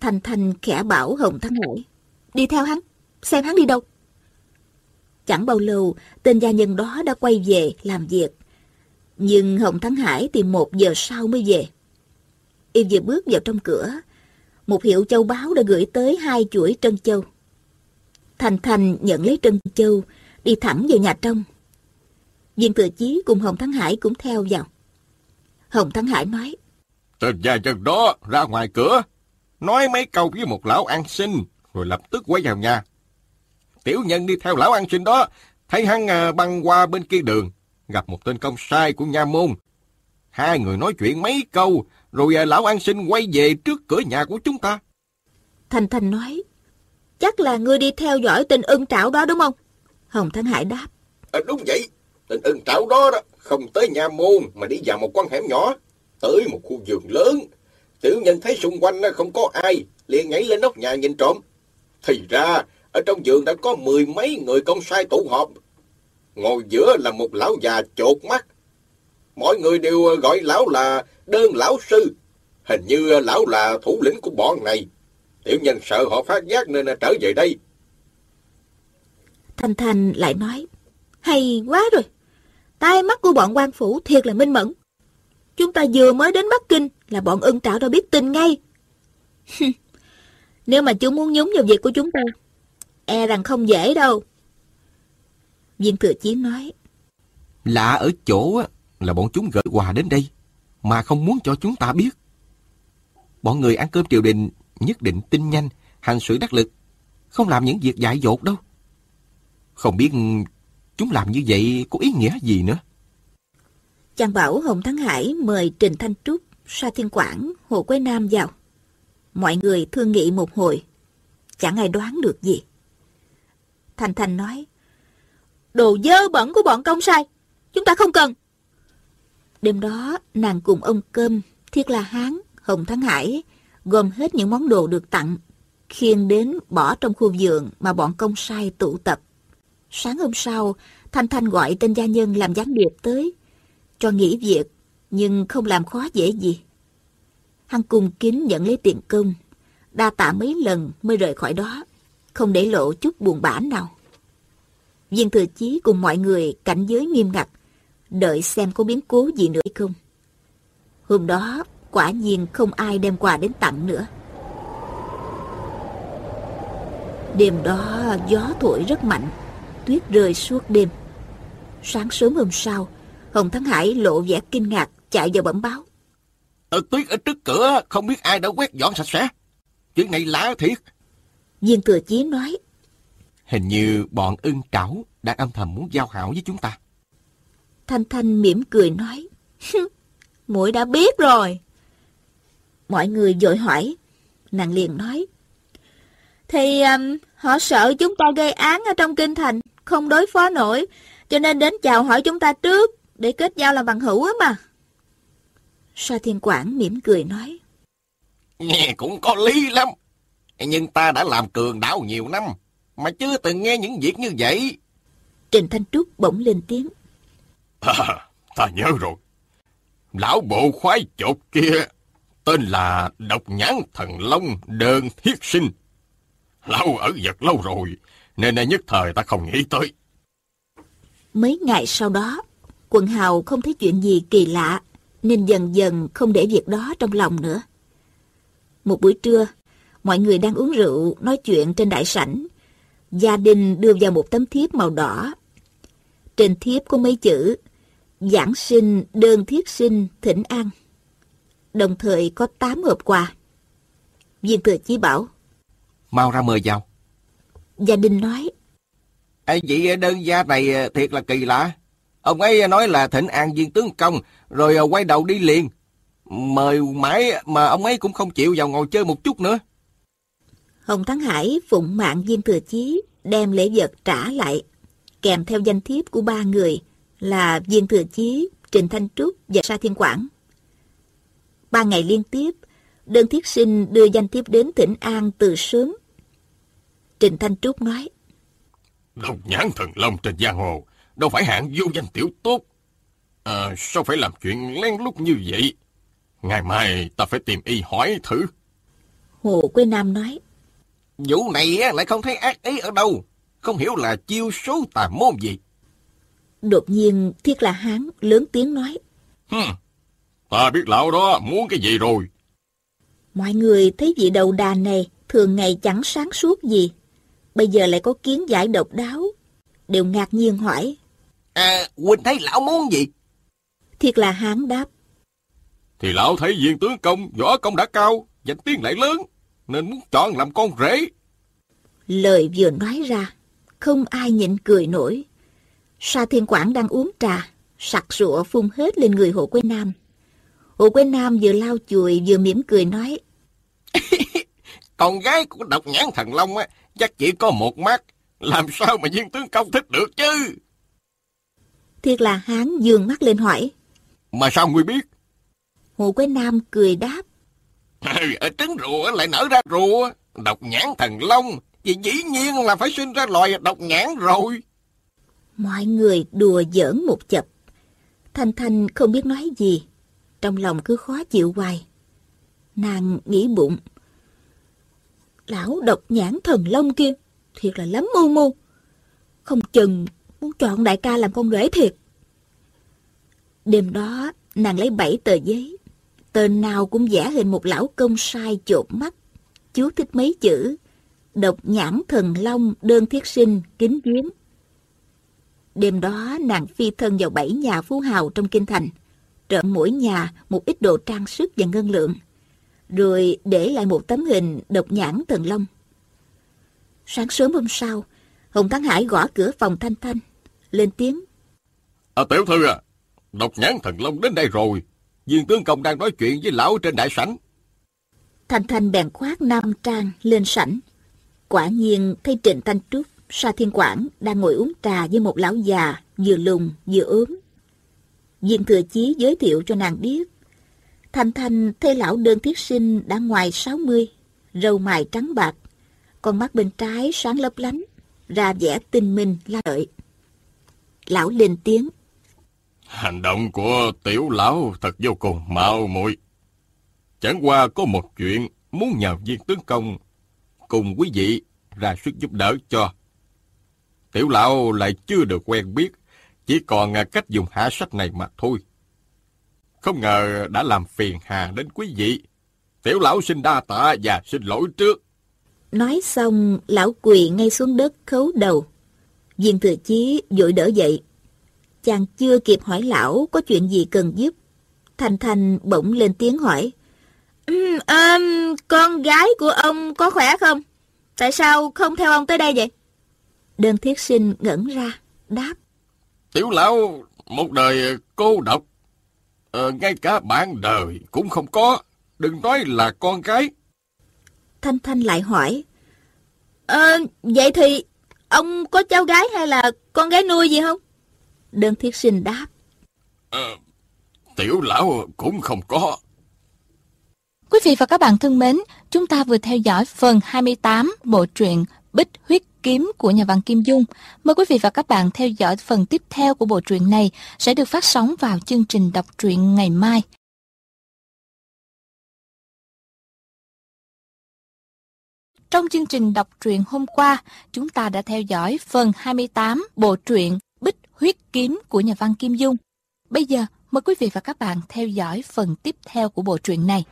Thành Thành khẽ bảo Hồng Thắng Hải. Đi theo hắn, xem hắn đi đâu. Chẳng bao lâu, tên gia nhân đó đã quay về làm việc. Nhưng Hồng Thắng Hải thì một giờ sau mới về. Y vừa bước vào trong cửa, một hiệu châu báo đã gửi tới hai chuỗi trân châu. Thành Thành nhận lấy trân châu, đi thẳng vào nhà trong. Viên Thừa Chí cùng Hồng Thắng Hải cũng theo vào. Hồng Thắng Hải nói, Tên gia nhân đó ra ngoài cửa, nói mấy câu với một lão an sinh, rồi lập tức quay vào nhà. Tiểu nhân đi theo lão an sinh đó, thấy hắn à, băng qua bên kia đường, gặp một tên công sai của nha môn. Hai người nói chuyện mấy câu, rồi à, lão an sinh quay về trước cửa nhà của chúng ta. Thành Thành nói, chắc là ngươi đi theo dõi tên ưng trảo đó đúng không? Hồng Thắng Hải đáp, À, đúng vậy, tên ưng trảo đó đó, không tới nha môn mà đi vào một con hẻm nhỏ, tới một khu vườn lớn. Tiểu nhân thấy xung quanh không có ai, liền nhảy lên nóc nhà nhìn trộm. Thì ra, ở trong giường đã có mười mấy người công sai tụ họp. Ngồi giữa là một lão già chột mắt. Mọi người đều ờ, gọi lão là đơn lão sư. Hình như ờ, lão là thủ lĩnh của bọn này. Tiểu nhân sợ họ phát giác nên ờ, trở về đây. thanh thanh lại nói, hay quá rồi, tai mắt của bọn quan phủ thiệt là minh mẫn. Chúng ta vừa mới đến Bắc Kinh là bọn ưng trảo đã biết tin ngay. Nếu mà chú muốn nhúng vào việc của chúng ta, e rằng không dễ đâu. Viên Thừa Chí nói, Lạ ở chỗ á, là bọn chúng gửi quà đến đây, mà không muốn cho chúng ta biết. Bọn người ăn cơm triều đình nhất định tin nhanh, hành sự đắc lực, không làm những việc dại dột đâu. Không biết chúng làm như vậy có ý nghĩa gì nữa. chàng bảo Hồng Thắng Hải mời Trình Thanh Trúc, Sa Thiên Quảng, Hồ Quế Nam vào. Mọi người thương nghị một hồi, chẳng ai đoán được gì. Thành Thành nói, Đồ dơ bẩn của bọn công sai, chúng ta không cần. Đêm đó, nàng cùng ông Cơm, Thiết La Hán, Hồng Thắng Hải gom hết những món đồ được tặng, khiêng đến bỏ trong khu vườn mà bọn công sai tụ tập. Sáng hôm sau, Thanh Thanh gọi tên gia nhân làm gián điệp tới, cho nghỉ việc, nhưng không làm khó dễ gì. Hắn cùng kính nhận lấy tiền công, đa tạ mấy lần mới rời khỏi đó, không để lộ chút buồn bã nào. Viên thừa chí cùng mọi người cảnh giới nghiêm ngặt, đợi xem có biến cố gì nữa hay không. Hôm đó, quả nhiên không ai đem quà đến tặng nữa. Đêm đó gió thổi rất mạnh, tuyết rơi suốt đêm. Sáng sớm hôm sau, Hồng Thắng Hải lộ vẻ kinh ngạc chạy vào bẩm báo. Ở tuyết ở trước cửa không biết ai đã quét dọn sạch sẽ. Chuyện này lạ thiệt. Viên Thừa Chí nói, Hình như bọn ưng trảo đang âm thầm muốn giao hảo với chúng ta. Thanh Thanh mỉm cười nói, muội đã biết rồi. Mọi người vội hỏi, nàng liền nói, thì um, họ sợ chúng ta gây án ở trong kinh thành, không đối phó nổi, cho nên đến chào hỏi chúng ta trước, để kết giao làm bằng hữu á mà. Sa Thiên Quảng mỉm cười nói, Nghe cũng có lý lắm. Nhưng ta đã làm cường đảo nhiều năm, mà chưa từng nghe những việc như vậy. Trình Thanh Trúc bỗng lên tiếng, À, ta nhớ rồi. Lão bộ khoái chột kia, tên là Độc Nhãn Thần Long Đơn Thiết Sinh. Lão ở giật lâu rồi, nên nhất thời ta không nghĩ tới. Mấy ngày sau đó, quần hào không thấy chuyện gì kỳ lạ, nên dần dần không để việc đó trong lòng nữa. Một buổi trưa, mọi người đang uống rượu, nói chuyện trên đại sảnh. Gia đình đưa vào một tấm thiếp màu đỏ. Trên thiếp có mấy chữ Giảng sinh đơn thiết sinh thỉnh an. Đồng thời có 8 hộp quà. Viên thừa chí bảo, Mau ra mời vào. gia đình nói, Ê, vị đơn gia này thiệt là kỳ lạ. Ông ấy nói là thỉnh an viên tướng công, rồi quay đầu đi liền. Mời mãi mà ông ấy cũng không chịu vào ngồi chơi một chút nữa. Hồng Thắng Hải phụng mạng viên thừa chí đem lễ vật trả lại, kèm theo danh thiếp của ba người là viên thừa chí, Trình Thanh Trúc và Sa Thiên Quảng. Ba ngày liên tiếp, đơn thiết sinh đưa danh thiếp đến tỉnh An từ sớm. Trình Thanh Trúc nói. Độc nhãn thần long trên giang hồ, đâu phải hạng vô danh tiểu tốt. À, sao phải làm chuyện lén lút như vậy? Ngày mai ta phải tìm y hỏi thử. Hồ Quế Nam nói. Vụ này lại không thấy ác ý ở đâu. Không hiểu là chiêu số tà môn gì. Đột nhiên Thiết là Hán lớn tiếng nói. Hừm, ta biết lão đó muốn cái gì rồi. Mọi người thấy vị đầu đà này thường ngày chẳng sáng suốt gì. Bây giờ lại có kiến giải độc đáo. Đều ngạc nhiên hỏi. À, Huynh thấy lão muốn gì? Thiệt là Hán đáp. Thì lão thấy viên tướng công, võ công đã cao, danh tiếng lại lớn, nên muốn chọn làm con rể. Lời vừa nói ra, không ai nhịn cười nổi. Sa Thiên Quảng đang uống trà, sặc sụa phun hết lên người Hồ Quế Nam. Hồ Quế Nam vừa lau chùi vừa mỉm cười nói. con gái của độc nhãn thần Long á, chắc chỉ có một mắt, làm sao mà viên tướng công thích được chứ? Thiệt là hán dương mắt lên hỏi. Mà sao ngươi biết? Hồ Quế Nam cười đáp. Ở trứng rùa lại nở ra rùa, độc nhãn thần Long, thì dĩ nhiên là phải sinh ra loài độc nhãn rồi. Mọi người đùa giỡn một chập. Thanh Thanh không biết nói gì, trong lòng cứ khó chịu hoài. Nàng nghĩ bụng. Lão độc nhãn thần long kia, thiệt là lắm mưu mưu. Không chừng muốn chọn đại ca làm con rể thiệt. Đêm đó, nàng lấy bảy tờ giấy tên nào cũng vẽ hình một lão công sai chột mắt. Chú thích mấy chữ. Độc nhãn thần long đơn thiết sinh kính viếng. Đêm đó nàng phi thân vào bảy nhà phú hào trong kinh thành, trộm mỗi nhà một ít đồ trang sức và ngân lượng, rồi để lại một tấm hình độc nhãn thần long. Sáng sớm hôm sau, Hùng Thắng Hải gõ cửa phòng Thanh Thanh, lên tiếng. À, tiểu thư à, độc nhãn thần long đến đây rồi. Viên tướng công đang nói chuyện với lão trên đại sảnh. Thanh Thanh bèn khoác nam trang lên sảnh. Quả nhiên thấy Trịnh Thanh Trúc Sa Thiên Quảng đang ngồi uống trà với một lão già, vừa lùn vừa ốm. Viên Thừa Chí giới thiệu cho nàng biết. Thanh Thanh thấy lão đơn thiết sinh đã ngoài 60, râu mài trắng bạc, con mắt bên trái sáng lấp lánh, ra vẻ tinh minh la đợi. Lão lên tiếng. Hành động của tiểu lão thật vô cùng mạo muội. Chẳng qua có một chuyện muốn nhờ viên tướng công cùng quý vị ra sức giúp đỡ cho. Tiểu lão lại chưa được quen biết, chỉ còn cách dùng hạ sách này mà thôi. Không ngờ đã làm phiền hà đến quý vị. Tiểu lão xin đa tạ và xin lỗi trước. Nói xong, lão quỳ ngay xuống đất khấu đầu. Viên thừa chí vội đỡ dậy. Chàng chưa kịp hỏi lão có chuyện gì cần giúp. Thành Thành bỗng lên tiếng hỏi. Um, um, con gái của ông có khỏe không? Tại sao không theo ông tới đây vậy? Đơn thiết sinh ngẩn ra, đáp. Tiểu lão một đời cô độc. Ờ, ngay cả bạn đời cũng không có. Đừng nói là con gái. Thanh Thanh lại hỏi. Ờ, vậy thì ông có cháu gái hay là con gái nuôi gì không? Đơn thiết sinh đáp. Ờ, tiểu lão cũng không có. Quý vị và các bạn thân mến, chúng ta vừa theo dõi phần 28 bộ truyện Bích Huyết Kiếm của nhà văn Kim Dung. Mời quý vị và các bạn theo dõi phần tiếp theo của bộ truyện này sẽ được phát sóng vào chương trình đọc truyện ngày mai. Trong chương trình đọc truyện hôm qua, chúng ta đã theo dõi phần 28 bộ truyện Bích Huyết Kiếm của nhà văn Kim Dung. Bây giờ, mời quý vị và các bạn theo dõi phần tiếp theo của bộ truyện này.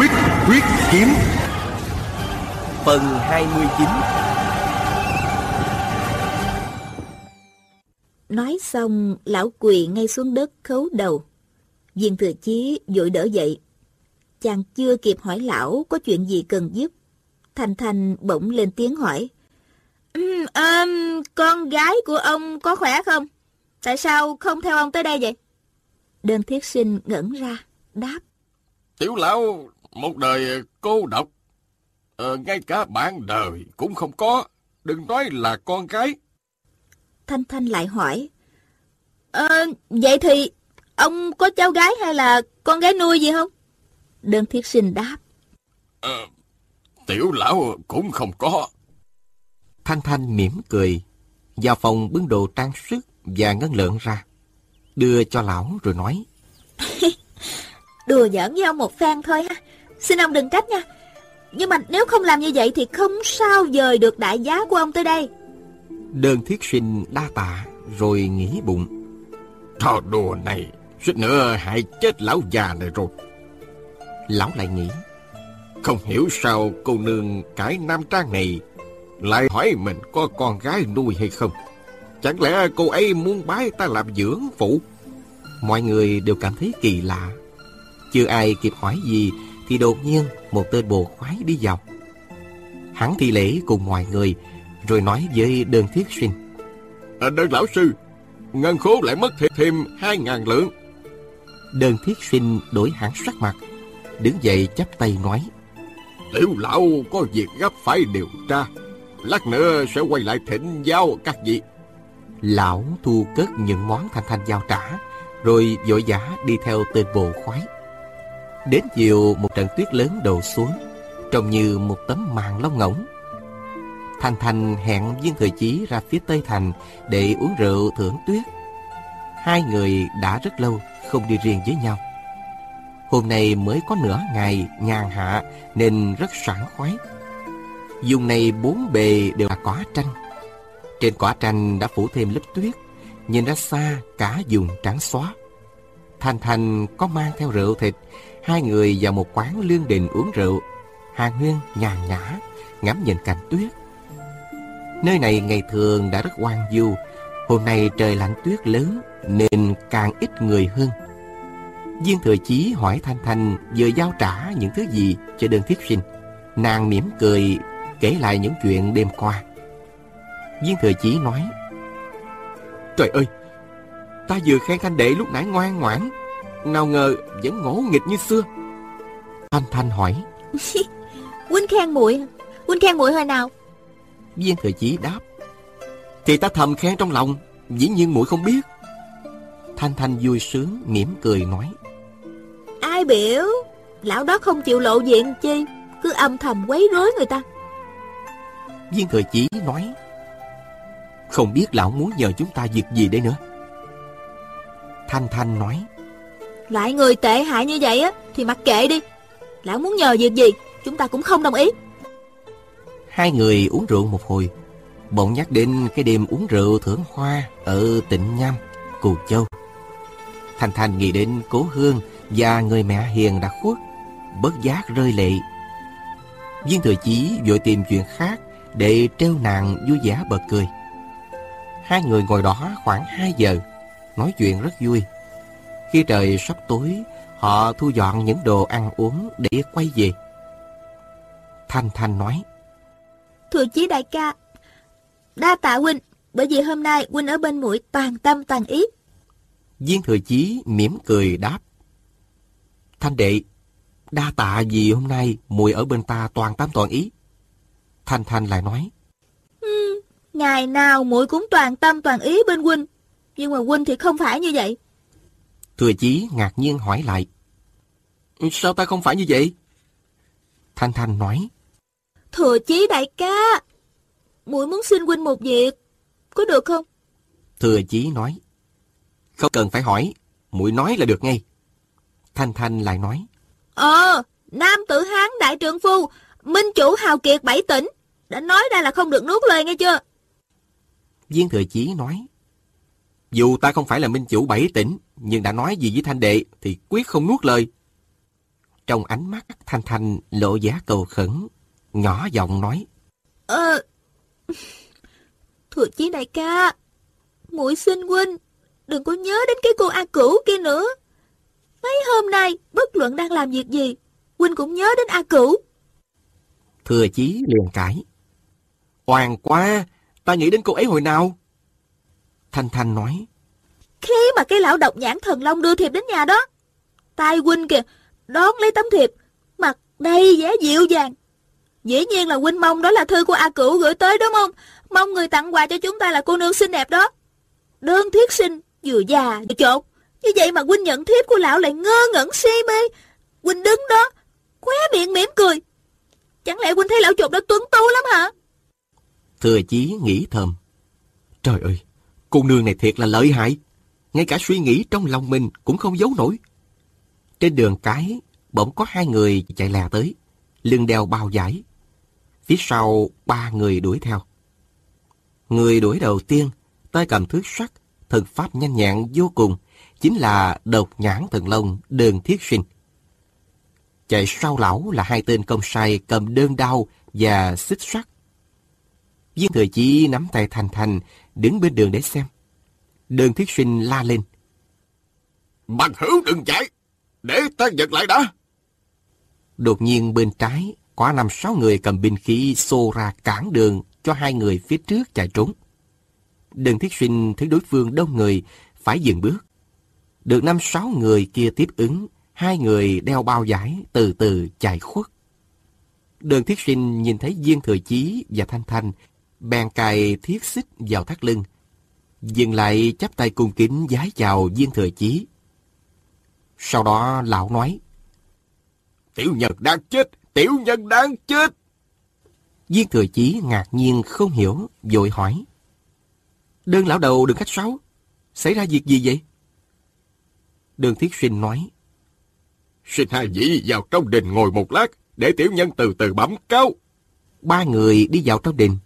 Bích Huyết Kiếm Phần 29 Nói xong, lão quỳ ngay xuống đất khấu đầu. Viên thừa chí vội đỡ dậy. Chàng chưa kịp hỏi lão có chuyện gì cần giúp. Thanh Thanh bỗng lên tiếng hỏi. Um, um, con gái của ông có khỏe không? Tại sao không theo ông tới đây vậy? Đơn thiết sinh ngẩn ra, đáp. Tiểu lão một đời cô độc. Ờ, ngay cả bạn đời cũng không có. Đừng nói là con gái. Thanh Thanh lại hỏi. Ờ, vậy thì ông có cháu gái hay là con gái nuôi gì không? Đơn thiết sinh đáp. Ờ, tiểu lão cũng không có. Thanh Thanh mỉm cười, vào phòng bưng đồ trang sức và ngân lượng ra, đưa cho lão rồi nói. Đùa giỡn với ông một phen thôi ha, xin ông đừng trách nha. Nhưng mà nếu không làm như vậy thì không sao dời được đại giá của ông tới đây. Đơn thiết sinh đa tạ rồi nghĩ bụng. Trò đùa này, suýt nữa hại chết lão già này rồi. Lão lại nghĩ. Không hiểu sao cô nương cải nam trang này lại hỏi mình có con gái nuôi hay không. Chẳng lẽ cô ấy muốn bái ta làm dưỡng phụ? Mọi người đều cảm thấy kỳ lạ. Chưa ai kịp hỏi gì thì đột nhiên một tên bồ khoái đi vào. Hắn thi lễ cùng mọi người rồi nói với đơn thiết sinh. À, đơn lão sư, ngân khố lại mất thêm, hai ngàn lượng. Đơn thiết sinh đổi hẳn sắc mặt, đứng dậy chắp tay nói. Tiểu lão có việc gấp phải điều tra, lát nữa sẽ quay lại thỉnh giao các vị. Lão thu cất những món thanh thanh giao trả, rồi vội vã đi theo tên bồ khoái. Đến chiều một trận tuyết lớn đổ xuống, trông như một tấm màn lông ngỗng. Thanh Thanh hẹn viên thời chí ra phía Tây Thành để uống rượu thưởng tuyết. Hai người đã rất lâu không đi riêng với nhau. Hôm nay mới có nửa ngày nhàn hạ nên rất sảng khoái. Dùng này bốn bề đều là cỏ tranh. Trên cỏ tranh đã phủ thêm lớp tuyết, nhìn ra xa cả vùng trắng xóa. Thanh Thanh có mang theo rượu thịt, hai người vào một quán lương đình uống rượu. Hàng huyên nhàn nhã, ngắm nhìn cảnh tuyết. Nơi này ngày thường đã rất hoang du, hôm nay trời lạnh tuyết lớn nên càng ít người hơn. Viên Thừa Chí hỏi Thanh Thanh vừa giao trả những thứ gì cho đơn thiết sinh. Nàng mỉm cười kể lại những chuyện đêm qua. Viên Thừa Chí nói Trời ơi, ta vừa khen Thanh Đệ lúc nãy ngoan ngoãn, nào ngờ vẫn ngỗ nghịch như xưa. Thanh Thanh hỏi Huynh khen muội Huynh khen muội hồi nào Viên Thừa Chí đáp Thì ta thầm khen trong lòng Dĩ nhiên muội không biết Thanh Thanh vui sướng mỉm cười nói Ai biểu? Lão đó không chịu lộ diện chi? Cứ âm thầm quấy rối người ta. Viên Thừa Chí nói Không biết lão muốn nhờ chúng ta việc gì đây nữa. Thanh Thanh nói Loại người tệ hại như vậy á Thì mặc kệ đi. Lão muốn nhờ việc gì Chúng ta cũng không đồng ý. Hai người uống rượu một hồi Bỗng nhắc đến cái đêm uống rượu thưởng hoa Ở tỉnh Nham, Cù Châu Thanh Thanh nghĩ đến cố hương Và người mẹ hiền đã khuất Bớt giác rơi lệ. Viên Thừa Chí vội tìm chuyện khác Để treo nàng vui vẻ bật cười. Hai người ngồi đó khoảng 2 giờ, Nói chuyện rất vui. Khi trời sắp tối, Họ thu dọn những đồ ăn uống để quay về. Thanh Thanh nói Thừa chí đại ca, Đa tạ huynh, Bởi vì hôm nay huynh ở bên mũi toàn tâm toàn ý. Viên thừa chí mỉm cười đáp. Thanh đệ Đa tạ vì hôm nay muội ở bên ta toàn tâm toàn ý. Thanh Thanh lại nói. Ừ, Ngày nào muội cũng toàn tâm toàn ý bên huynh Nhưng mà huynh thì không phải như vậy. Thừa chí ngạc nhiên hỏi lại. Sao ta không phải như vậy? Thanh Thanh nói. Thừa chí đại ca, muội muốn xin huynh một việc, có được không? Thừa chí nói, không cần phải hỏi, muội nói là được ngay. Thanh Thanh lại nói, Ờ, nam tử hán đại trượng phu, minh chủ hào kiệt bảy tỉnh, đã nói ra là không được nuốt lời nghe chưa? Viên Thừa Chí nói, dù ta không phải là minh chủ bảy tỉnh, nhưng đã nói gì với Thanh Đệ thì quyết không nuốt lời. Trong ánh mắt Thanh Thanh lộ giá cầu khẩn, nhỏ giọng nói. Ờ... Thừa chí đại ca, muội xin huynh, đừng có nhớ đến cái cô A Cửu kia nữa. Mấy hôm nay, bất luận đang làm việc gì, huynh cũng nhớ đến A Cửu. Thừa chí liền cãi. Hoàng quá, ta nghĩ đến cô ấy hồi nào? Thanh Thanh nói. Khi mà cái lão độc nhãn thần long đưa thiệp đến nhà đó. Tai huynh kìa, đón lấy tấm thiệp, mặt đầy vẻ dịu dàng, Dĩ nhiên là huynh mong đó là thư của A Cửu gửi tới đúng không? Mong người tặng quà cho chúng ta là cô nương xinh đẹp đó. Đơn thiết sinh, vừa già vừa chột. Như vậy mà huynh nhận thiếp của lão lại ngơ ngẩn si mê. Huynh đứng đó, khóe miệng mỉm cười. Chẳng lẽ huynh thấy lão chột đó tuấn tú lắm hả? Thừa chí nghĩ thầm. Trời ơi, cô nương này thiệt là lợi hại. Ngay cả suy nghĩ trong lòng mình cũng không giấu nổi. Trên đường cái, bỗng có hai người chạy lè tới, lưng đeo bao giải. Phía sau, ba người đuổi theo. Người đuổi đầu tiên, tay cầm thước sắt, thần pháp nhanh nhẹn vô cùng, chính là độc nhãn thần long đơn thiết sinh. Chạy sau lão là hai tên công sai cầm đơn đao và xích sắt. Viên thừa chí nắm tay Thành Thành, đứng bên đường để xem. Đơn thiết sinh la lên. Bằng hữu đừng chạy, để ta giật lại đã. Đột nhiên bên trái, có năm sáu người cầm binh khí xô ra cản đường cho hai người phía trước chạy trốn. Đơn thiết sinh thấy đối phương đông người, phải dừng bước. Được năm sáu người kia tiếp ứng, hai người đeo bao giải từ từ chạy khuất. Đơn thiết sinh nhìn thấy Viên Thừa Chí và Thanh Thanh, bèn cài thiết xích vào thắt lưng. Dừng lại chắp tay cung kính giái chào Viên Thừa Chí. Sau đó lão nói, Tiểu nhân đang chết, tiểu nhân đang chết. Viên Thừa Chí ngạc nhiên không hiểu, vội hỏi. Đơn lão đầu đừng khách sáo, xảy ra việc gì vậy? Đơn Thiết Sinh nói. Xin hai vị vào trong đình ngồi một lát, để tiểu nhân từ từ bấm cáo. Ba người đi vào trong đình.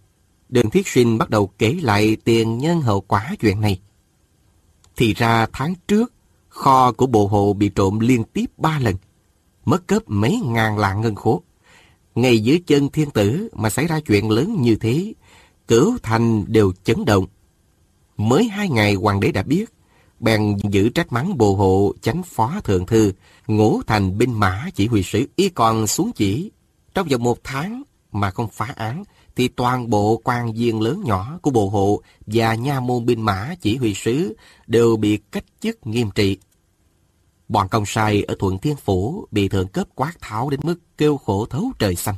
Đơn Thiết Sinh bắt đầu kể lại tiền nhân hậu quả chuyện này. Thì ra tháng trước, kho của bộ hộ bị trộm liên tiếp ba lần, mất cướp mấy ngàn lạng ngân khố. Ngay dưới chân thiên tử mà xảy ra chuyện lớn như thế, cửu thành đều chấn động. Mới hai ngày hoàng đế đã biết, bèn giữ trách mắng bộ hộ chánh phó thượng thư, ngũ thành binh mã chỉ huy sứ y còn xuống chỉ. Trong vòng một tháng mà không phá án, thì toàn bộ quan viên lớn nhỏ của bộ hộ và nha môn binh mã chỉ huy sứ đều bị cách chức nghiêm trị. Bọn công sai ở Thuận Thiên Phủ bị thượng cấp quát tháo đến mức kêu khổ thấu trời xanh.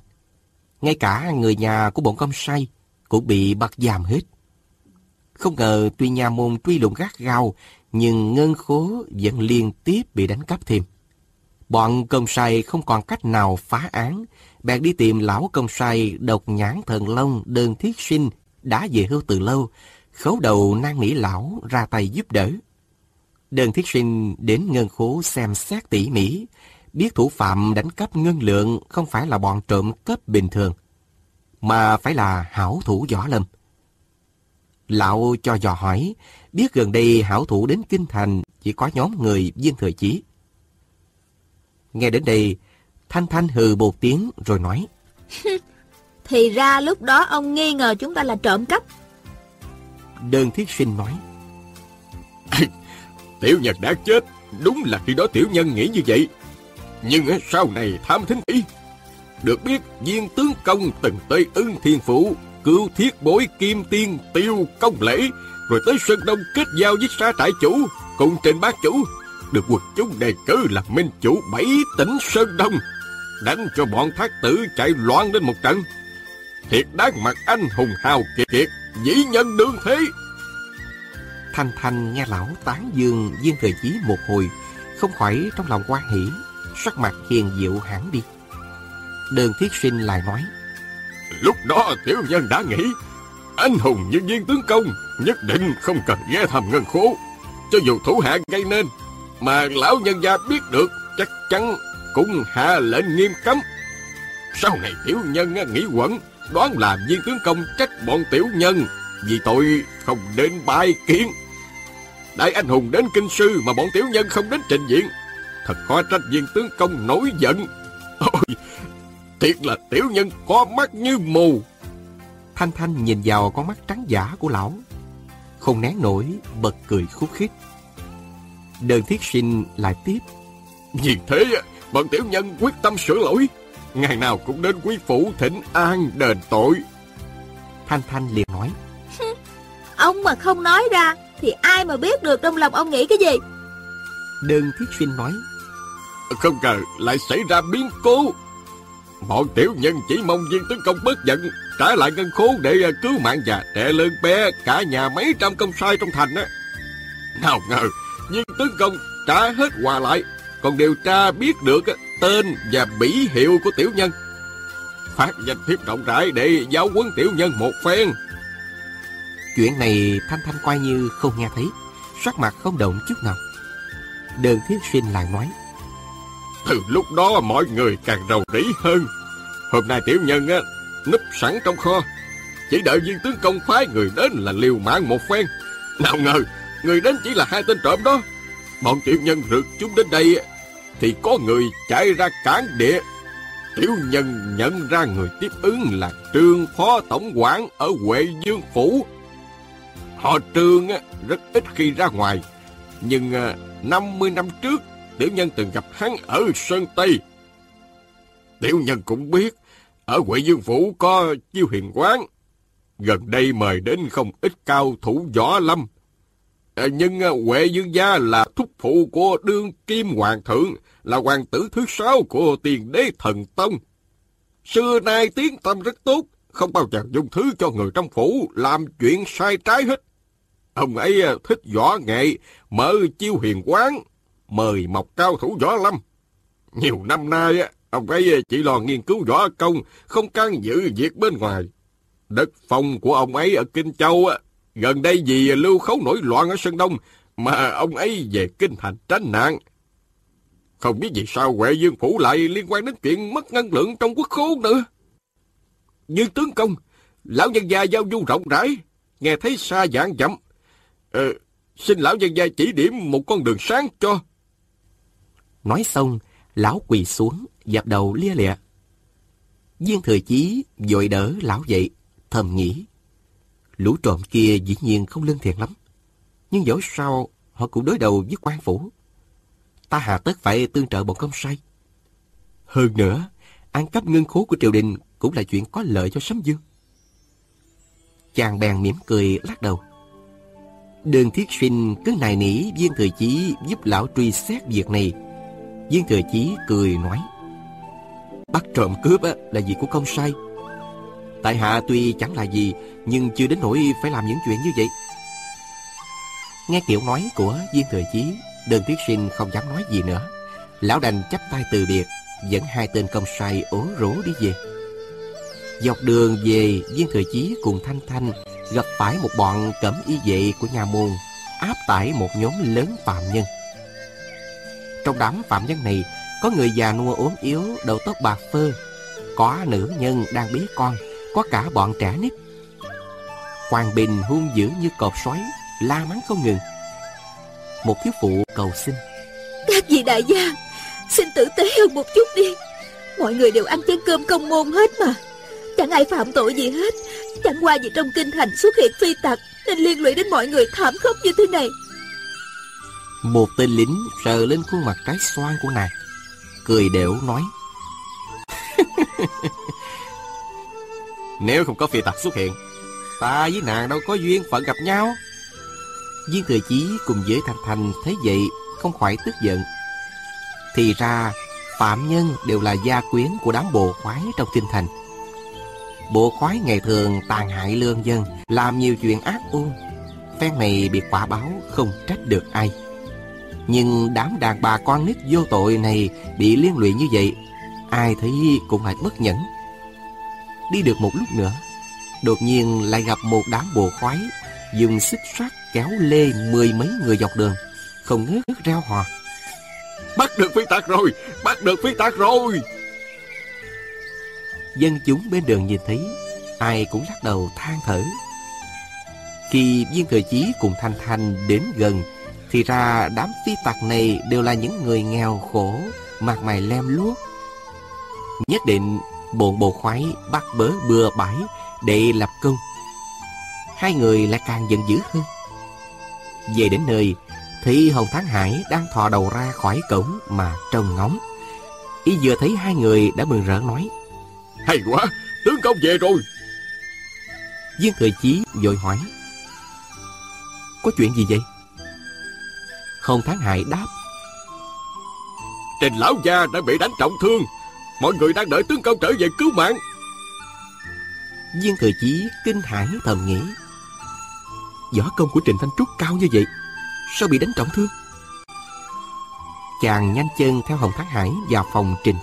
Ngay cả người nhà của bọn công sai cũng bị bắt giam hết. Không ngờ tuy nhà môn truy lùng gắt gao, nhưng ngân khố vẫn liên tiếp bị đánh cắp thêm. Bọn công sai không còn cách nào phá án, bèn đi tìm lão công sai độc nhãn thần long đơn thiết sinh đã về hưu từ lâu, khấu đầu năn nỉ lão ra tay giúp đỡ. Đơn thiết sinh đến ngân khố xem xét tỉ mỉ, biết thủ phạm đánh cắp ngân lượng không phải là bọn trộm cắp bình thường, mà phải là hảo thủ võ lâm. Lão cho dò hỏi, biết gần đây hảo thủ đến Kinh Thành chỉ có nhóm người viên thời chí. Nghe đến đây, Thanh Thanh hừ một tiếng rồi nói. Thì ra lúc đó ông nghi ngờ chúng ta là trộm cắp. Đơn thiết sinh nói. Tiểu nhân đã chết, đúng là khi đó tiểu nhân nghĩ như vậy. Nhưng sau này tham thính kỹ, được biết viên tướng công từng tới ưng thiên phủ, cứu thiết bối kim tiên tiêu công lễ, rồi tới Sơn Đông kết giao với sa trại chủ, cùng trên bác chủ, được quần chúng đề cử là minh chủ bảy tỉnh Sơn Đông, đánh cho bọn thác tử chạy loạn lên một trận. Thiệt đáng mặt anh hùng hào kiệt kiệt, dĩ nhân đương thế. Thanh Thanh nghe lão tán dương viên thời chí một hồi, không khỏi trong lòng quan hỷ, sắc mặt hiền diệu hẳn đi. Đơn thiết sinh lại nói, Lúc đó tiểu nhân đã nghĩ, anh hùng như viên tướng công nhất định không cần ghé thăm ngân khố. Cho dù thủ hạ gây nên, mà lão nhân gia biết được chắc chắn cũng hạ lệnh nghiêm cấm. Sau này tiểu nhân nghĩ quẩn, đoán là viên tướng công trách bọn tiểu nhân vì tội không đến bài kiến. Đại anh hùng đến kinh sư mà bọn tiểu nhân không đến trình diện. Thật khó trách viên tướng công nổi giận. Ôi, thiệt là tiểu nhân có mắt như mù. Thanh Thanh nhìn vào con mắt trắng giả của lão, không nén nổi, bật cười khúc khích. Đơn thiết sinh lại tiếp. Vì thế, bọn tiểu nhân quyết tâm sửa lỗi. Ngày nào cũng đến quý phủ thỉnh an đền tội. Thanh Thanh liền nói. Ông mà không nói ra, thì ai mà biết được trong lòng ông nghĩ cái gì? Đơn thiết sinh nói. Không ngờ lại xảy ra biến cố. Bọn tiểu nhân chỉ mong viên tướng công bớt giận, trả lại ngân khố để à, cứu mạng già trẻ lớn bé, cả nhà mấy trăm công sai trong thành á. Nào ngờ, viên tướng công trả hết quà lại, còn điều tra biết được tên và bỉ hiệu của tiểu nhân. Phát danh thiếp rộng rãi để giáo huấn tiểu nhân một phen. Chuyện này Thanh Thanh quay như không nghe thấy, sắc mặt không động chút nào. Đơn thiết sinh lại nói. Từ lúc đó mọi người càng rầu rĩ hơn. Hôm nay tiểu nhân á, núp sẵn trong kho. Chỉ đợi viên tướng công phái người đến là liều mạng một phen. Nào ngờ, người đến chỉ là hai tên trộm đó. Bọn tiểu nhân rượt chúng đến đây thì có người chạy ra cản địa. Tiểu nhân nhận ra người tiếp ứng là trương phó tổng quản ở Huệ Dương Phủ. Họ trương rất ít khi ra ngoài, nhưng à, 50 năm trước tiểu nhân từng gặp hắn ở Sơn Tây. Tiểu nhân cũng biết, ở Huệ Dương Phủ có chiêu hiền quán. Gần đây mời đến không ít cao thủ võ lâm. À, nhưng à, Huệ Dương Gia là thúc phụ của đương kim hoàng thượng, là hoàng tử thứ sáu của tiền đế thần tông. Xưa nay tiếng tâm rất tốt, không bao giờ dùng thứ cho người trong phủ làm chuyện sai trái hết. Ông ấy ờ, thích võ nghệ, mở chiêu hiền quán, mời mọc cao thủ võ lâm. Nhiều năm nay, ông ấy chỉ lo nghiên cứu võ công, không can dự việc bên ngoài. Đất phong của ông ấy ở Kinh Châu, gần đây vì lưu khấu nổi loạn ở Sơn Đông, mà ông ấy về Kinh Thành tránh nạn. Không biết vì sao Huệ Dương Phủ lại liên quan đến chuyện mất ngân lượng trong quốc khố nữa. Như tướng công, lão nhân gia giao du rộng rãi, nghe thấy xa dạng dặm Ờ, xin lão nhân gia chỉ điểm một con đường sáng cho. Nói xong, lão quỳ xuống, dập đầu lia lịa. Viên thừa chí vội đỡ lão dậy, thầm nghĩ. Lũ trộm kia dĩ nhiên không lương thiện lắm. Nhưng dẫu sao, họ cũng đối đầu với quan phủ. Ta hà tất phải tương trợ bọn công sai. Hơn nữa, ăn cắp ngân khố của triều đình cũng là chuyện có lợi cho Sấm Dương. Chàng bèn mỉm cười lắc đầu. Đường thiết sinh cứ nài nỉ viên thừa chí giúp lão truy xét việc này. Viên thừa chí cười nói. Bắt trộm cướp là việc của công sai. Tại hạ tuy chẳng là gì, nhưng chưa đến nỗi phải làm những chuyện như vậy. Nghe kiểu nói của viên thừa chí, đơn thiết sinh không dám nói gì nữa. Lão đành chắp tay từ biệt, dẫn hai tên công sai ố rố đi về. Dọc đường về, viên thừa chí cùng Thanh Thanh gặp phải một bọn cẩm y vệ của nhà môn áp tải một nhóm lớn phạm nhân. Trong đám phạm nhân này, có người già nua ốm yếu, đầu tóc bạc phơ, có nữ nhân đang bế con, có cả bọn trẻ nít. Hoàng Bình hung dữ như cọp xoáy, la mắng không ngừng. Một thiếu phụ cầu xin. Các vị đại gia, xin tử tế hơn một chút đi. Mọi người đều ăn chén cơm công môn hết mà. Chẳng ai phạm tội gì hết Chẳng qua vì trong kinh thành xuất hiện phi tặc Nên liên lụy đến mọi người thảm khốc như thế này một tên lính sờ lên khuôn mặt trái xoan của nàng Cười đểu nói. Nếu không có phi tặc xuất hiện Ta với nàng đâu có duyên phận gặp nhau. Viên thừa chí cùng với Thanh Thanh thấy vậy Không khỏi tức giận. Thì ra Phạm nhân đều là gia quyến của đám bồ khoái trong kinh thành. Bộ khoái ngày thường tàn hại lương dân Làm nhiều chuyện ác ôn Phen này bị quả báo không trách được ai Nhưng đám đàn bà con nít vô tội này Bị liên lụy như vậy Ai thấy cũng lại bất nhẫn. Đi được một lúc nữa Đột nhiên lại gặp một đám bộ khoái Dùng xích sắt kéo lê mười mấy người dọc đường Không ngớt reo hò. Bắt được phi tạc rồi Bắt được phi tạc rồi. Dân chúng bên đường nhìn thấy Ai cũng lắc đầu than thở. Khi viên thừa chí cùng Thanh Thanh đến gần Thì ra đám phi tặc này đều là những người nghèo khổ Mặt mày lem luốc Nhất định bọn bộ khoái bắt bớ bừa bãi Để lập công Hai người lại càng giận dữ hơn Về đến nơi Thì Hồng Thắng Hải đang thò đầu ra khỏi cổng mà trông ngóng Y vừa thấy hai người đã mừng rỡ nói hay quá, tướng công về rồi. Viên Thời Chí vội hỏi. Có chuyện gì vậy? Không Thắng Hải đáp. Trình lão gia đã bị đánh trọng thương. Mọi người đang đợi tướng công trở về cứu mạng. Viên Thời Chí kinh hãi thầm nghĩ. Võ công của Trình Thanh Trúc cao như vậy. Sao bị đánh trọng thương Chàng nhanh chân theo Hồng Thác Hải vào phòng trình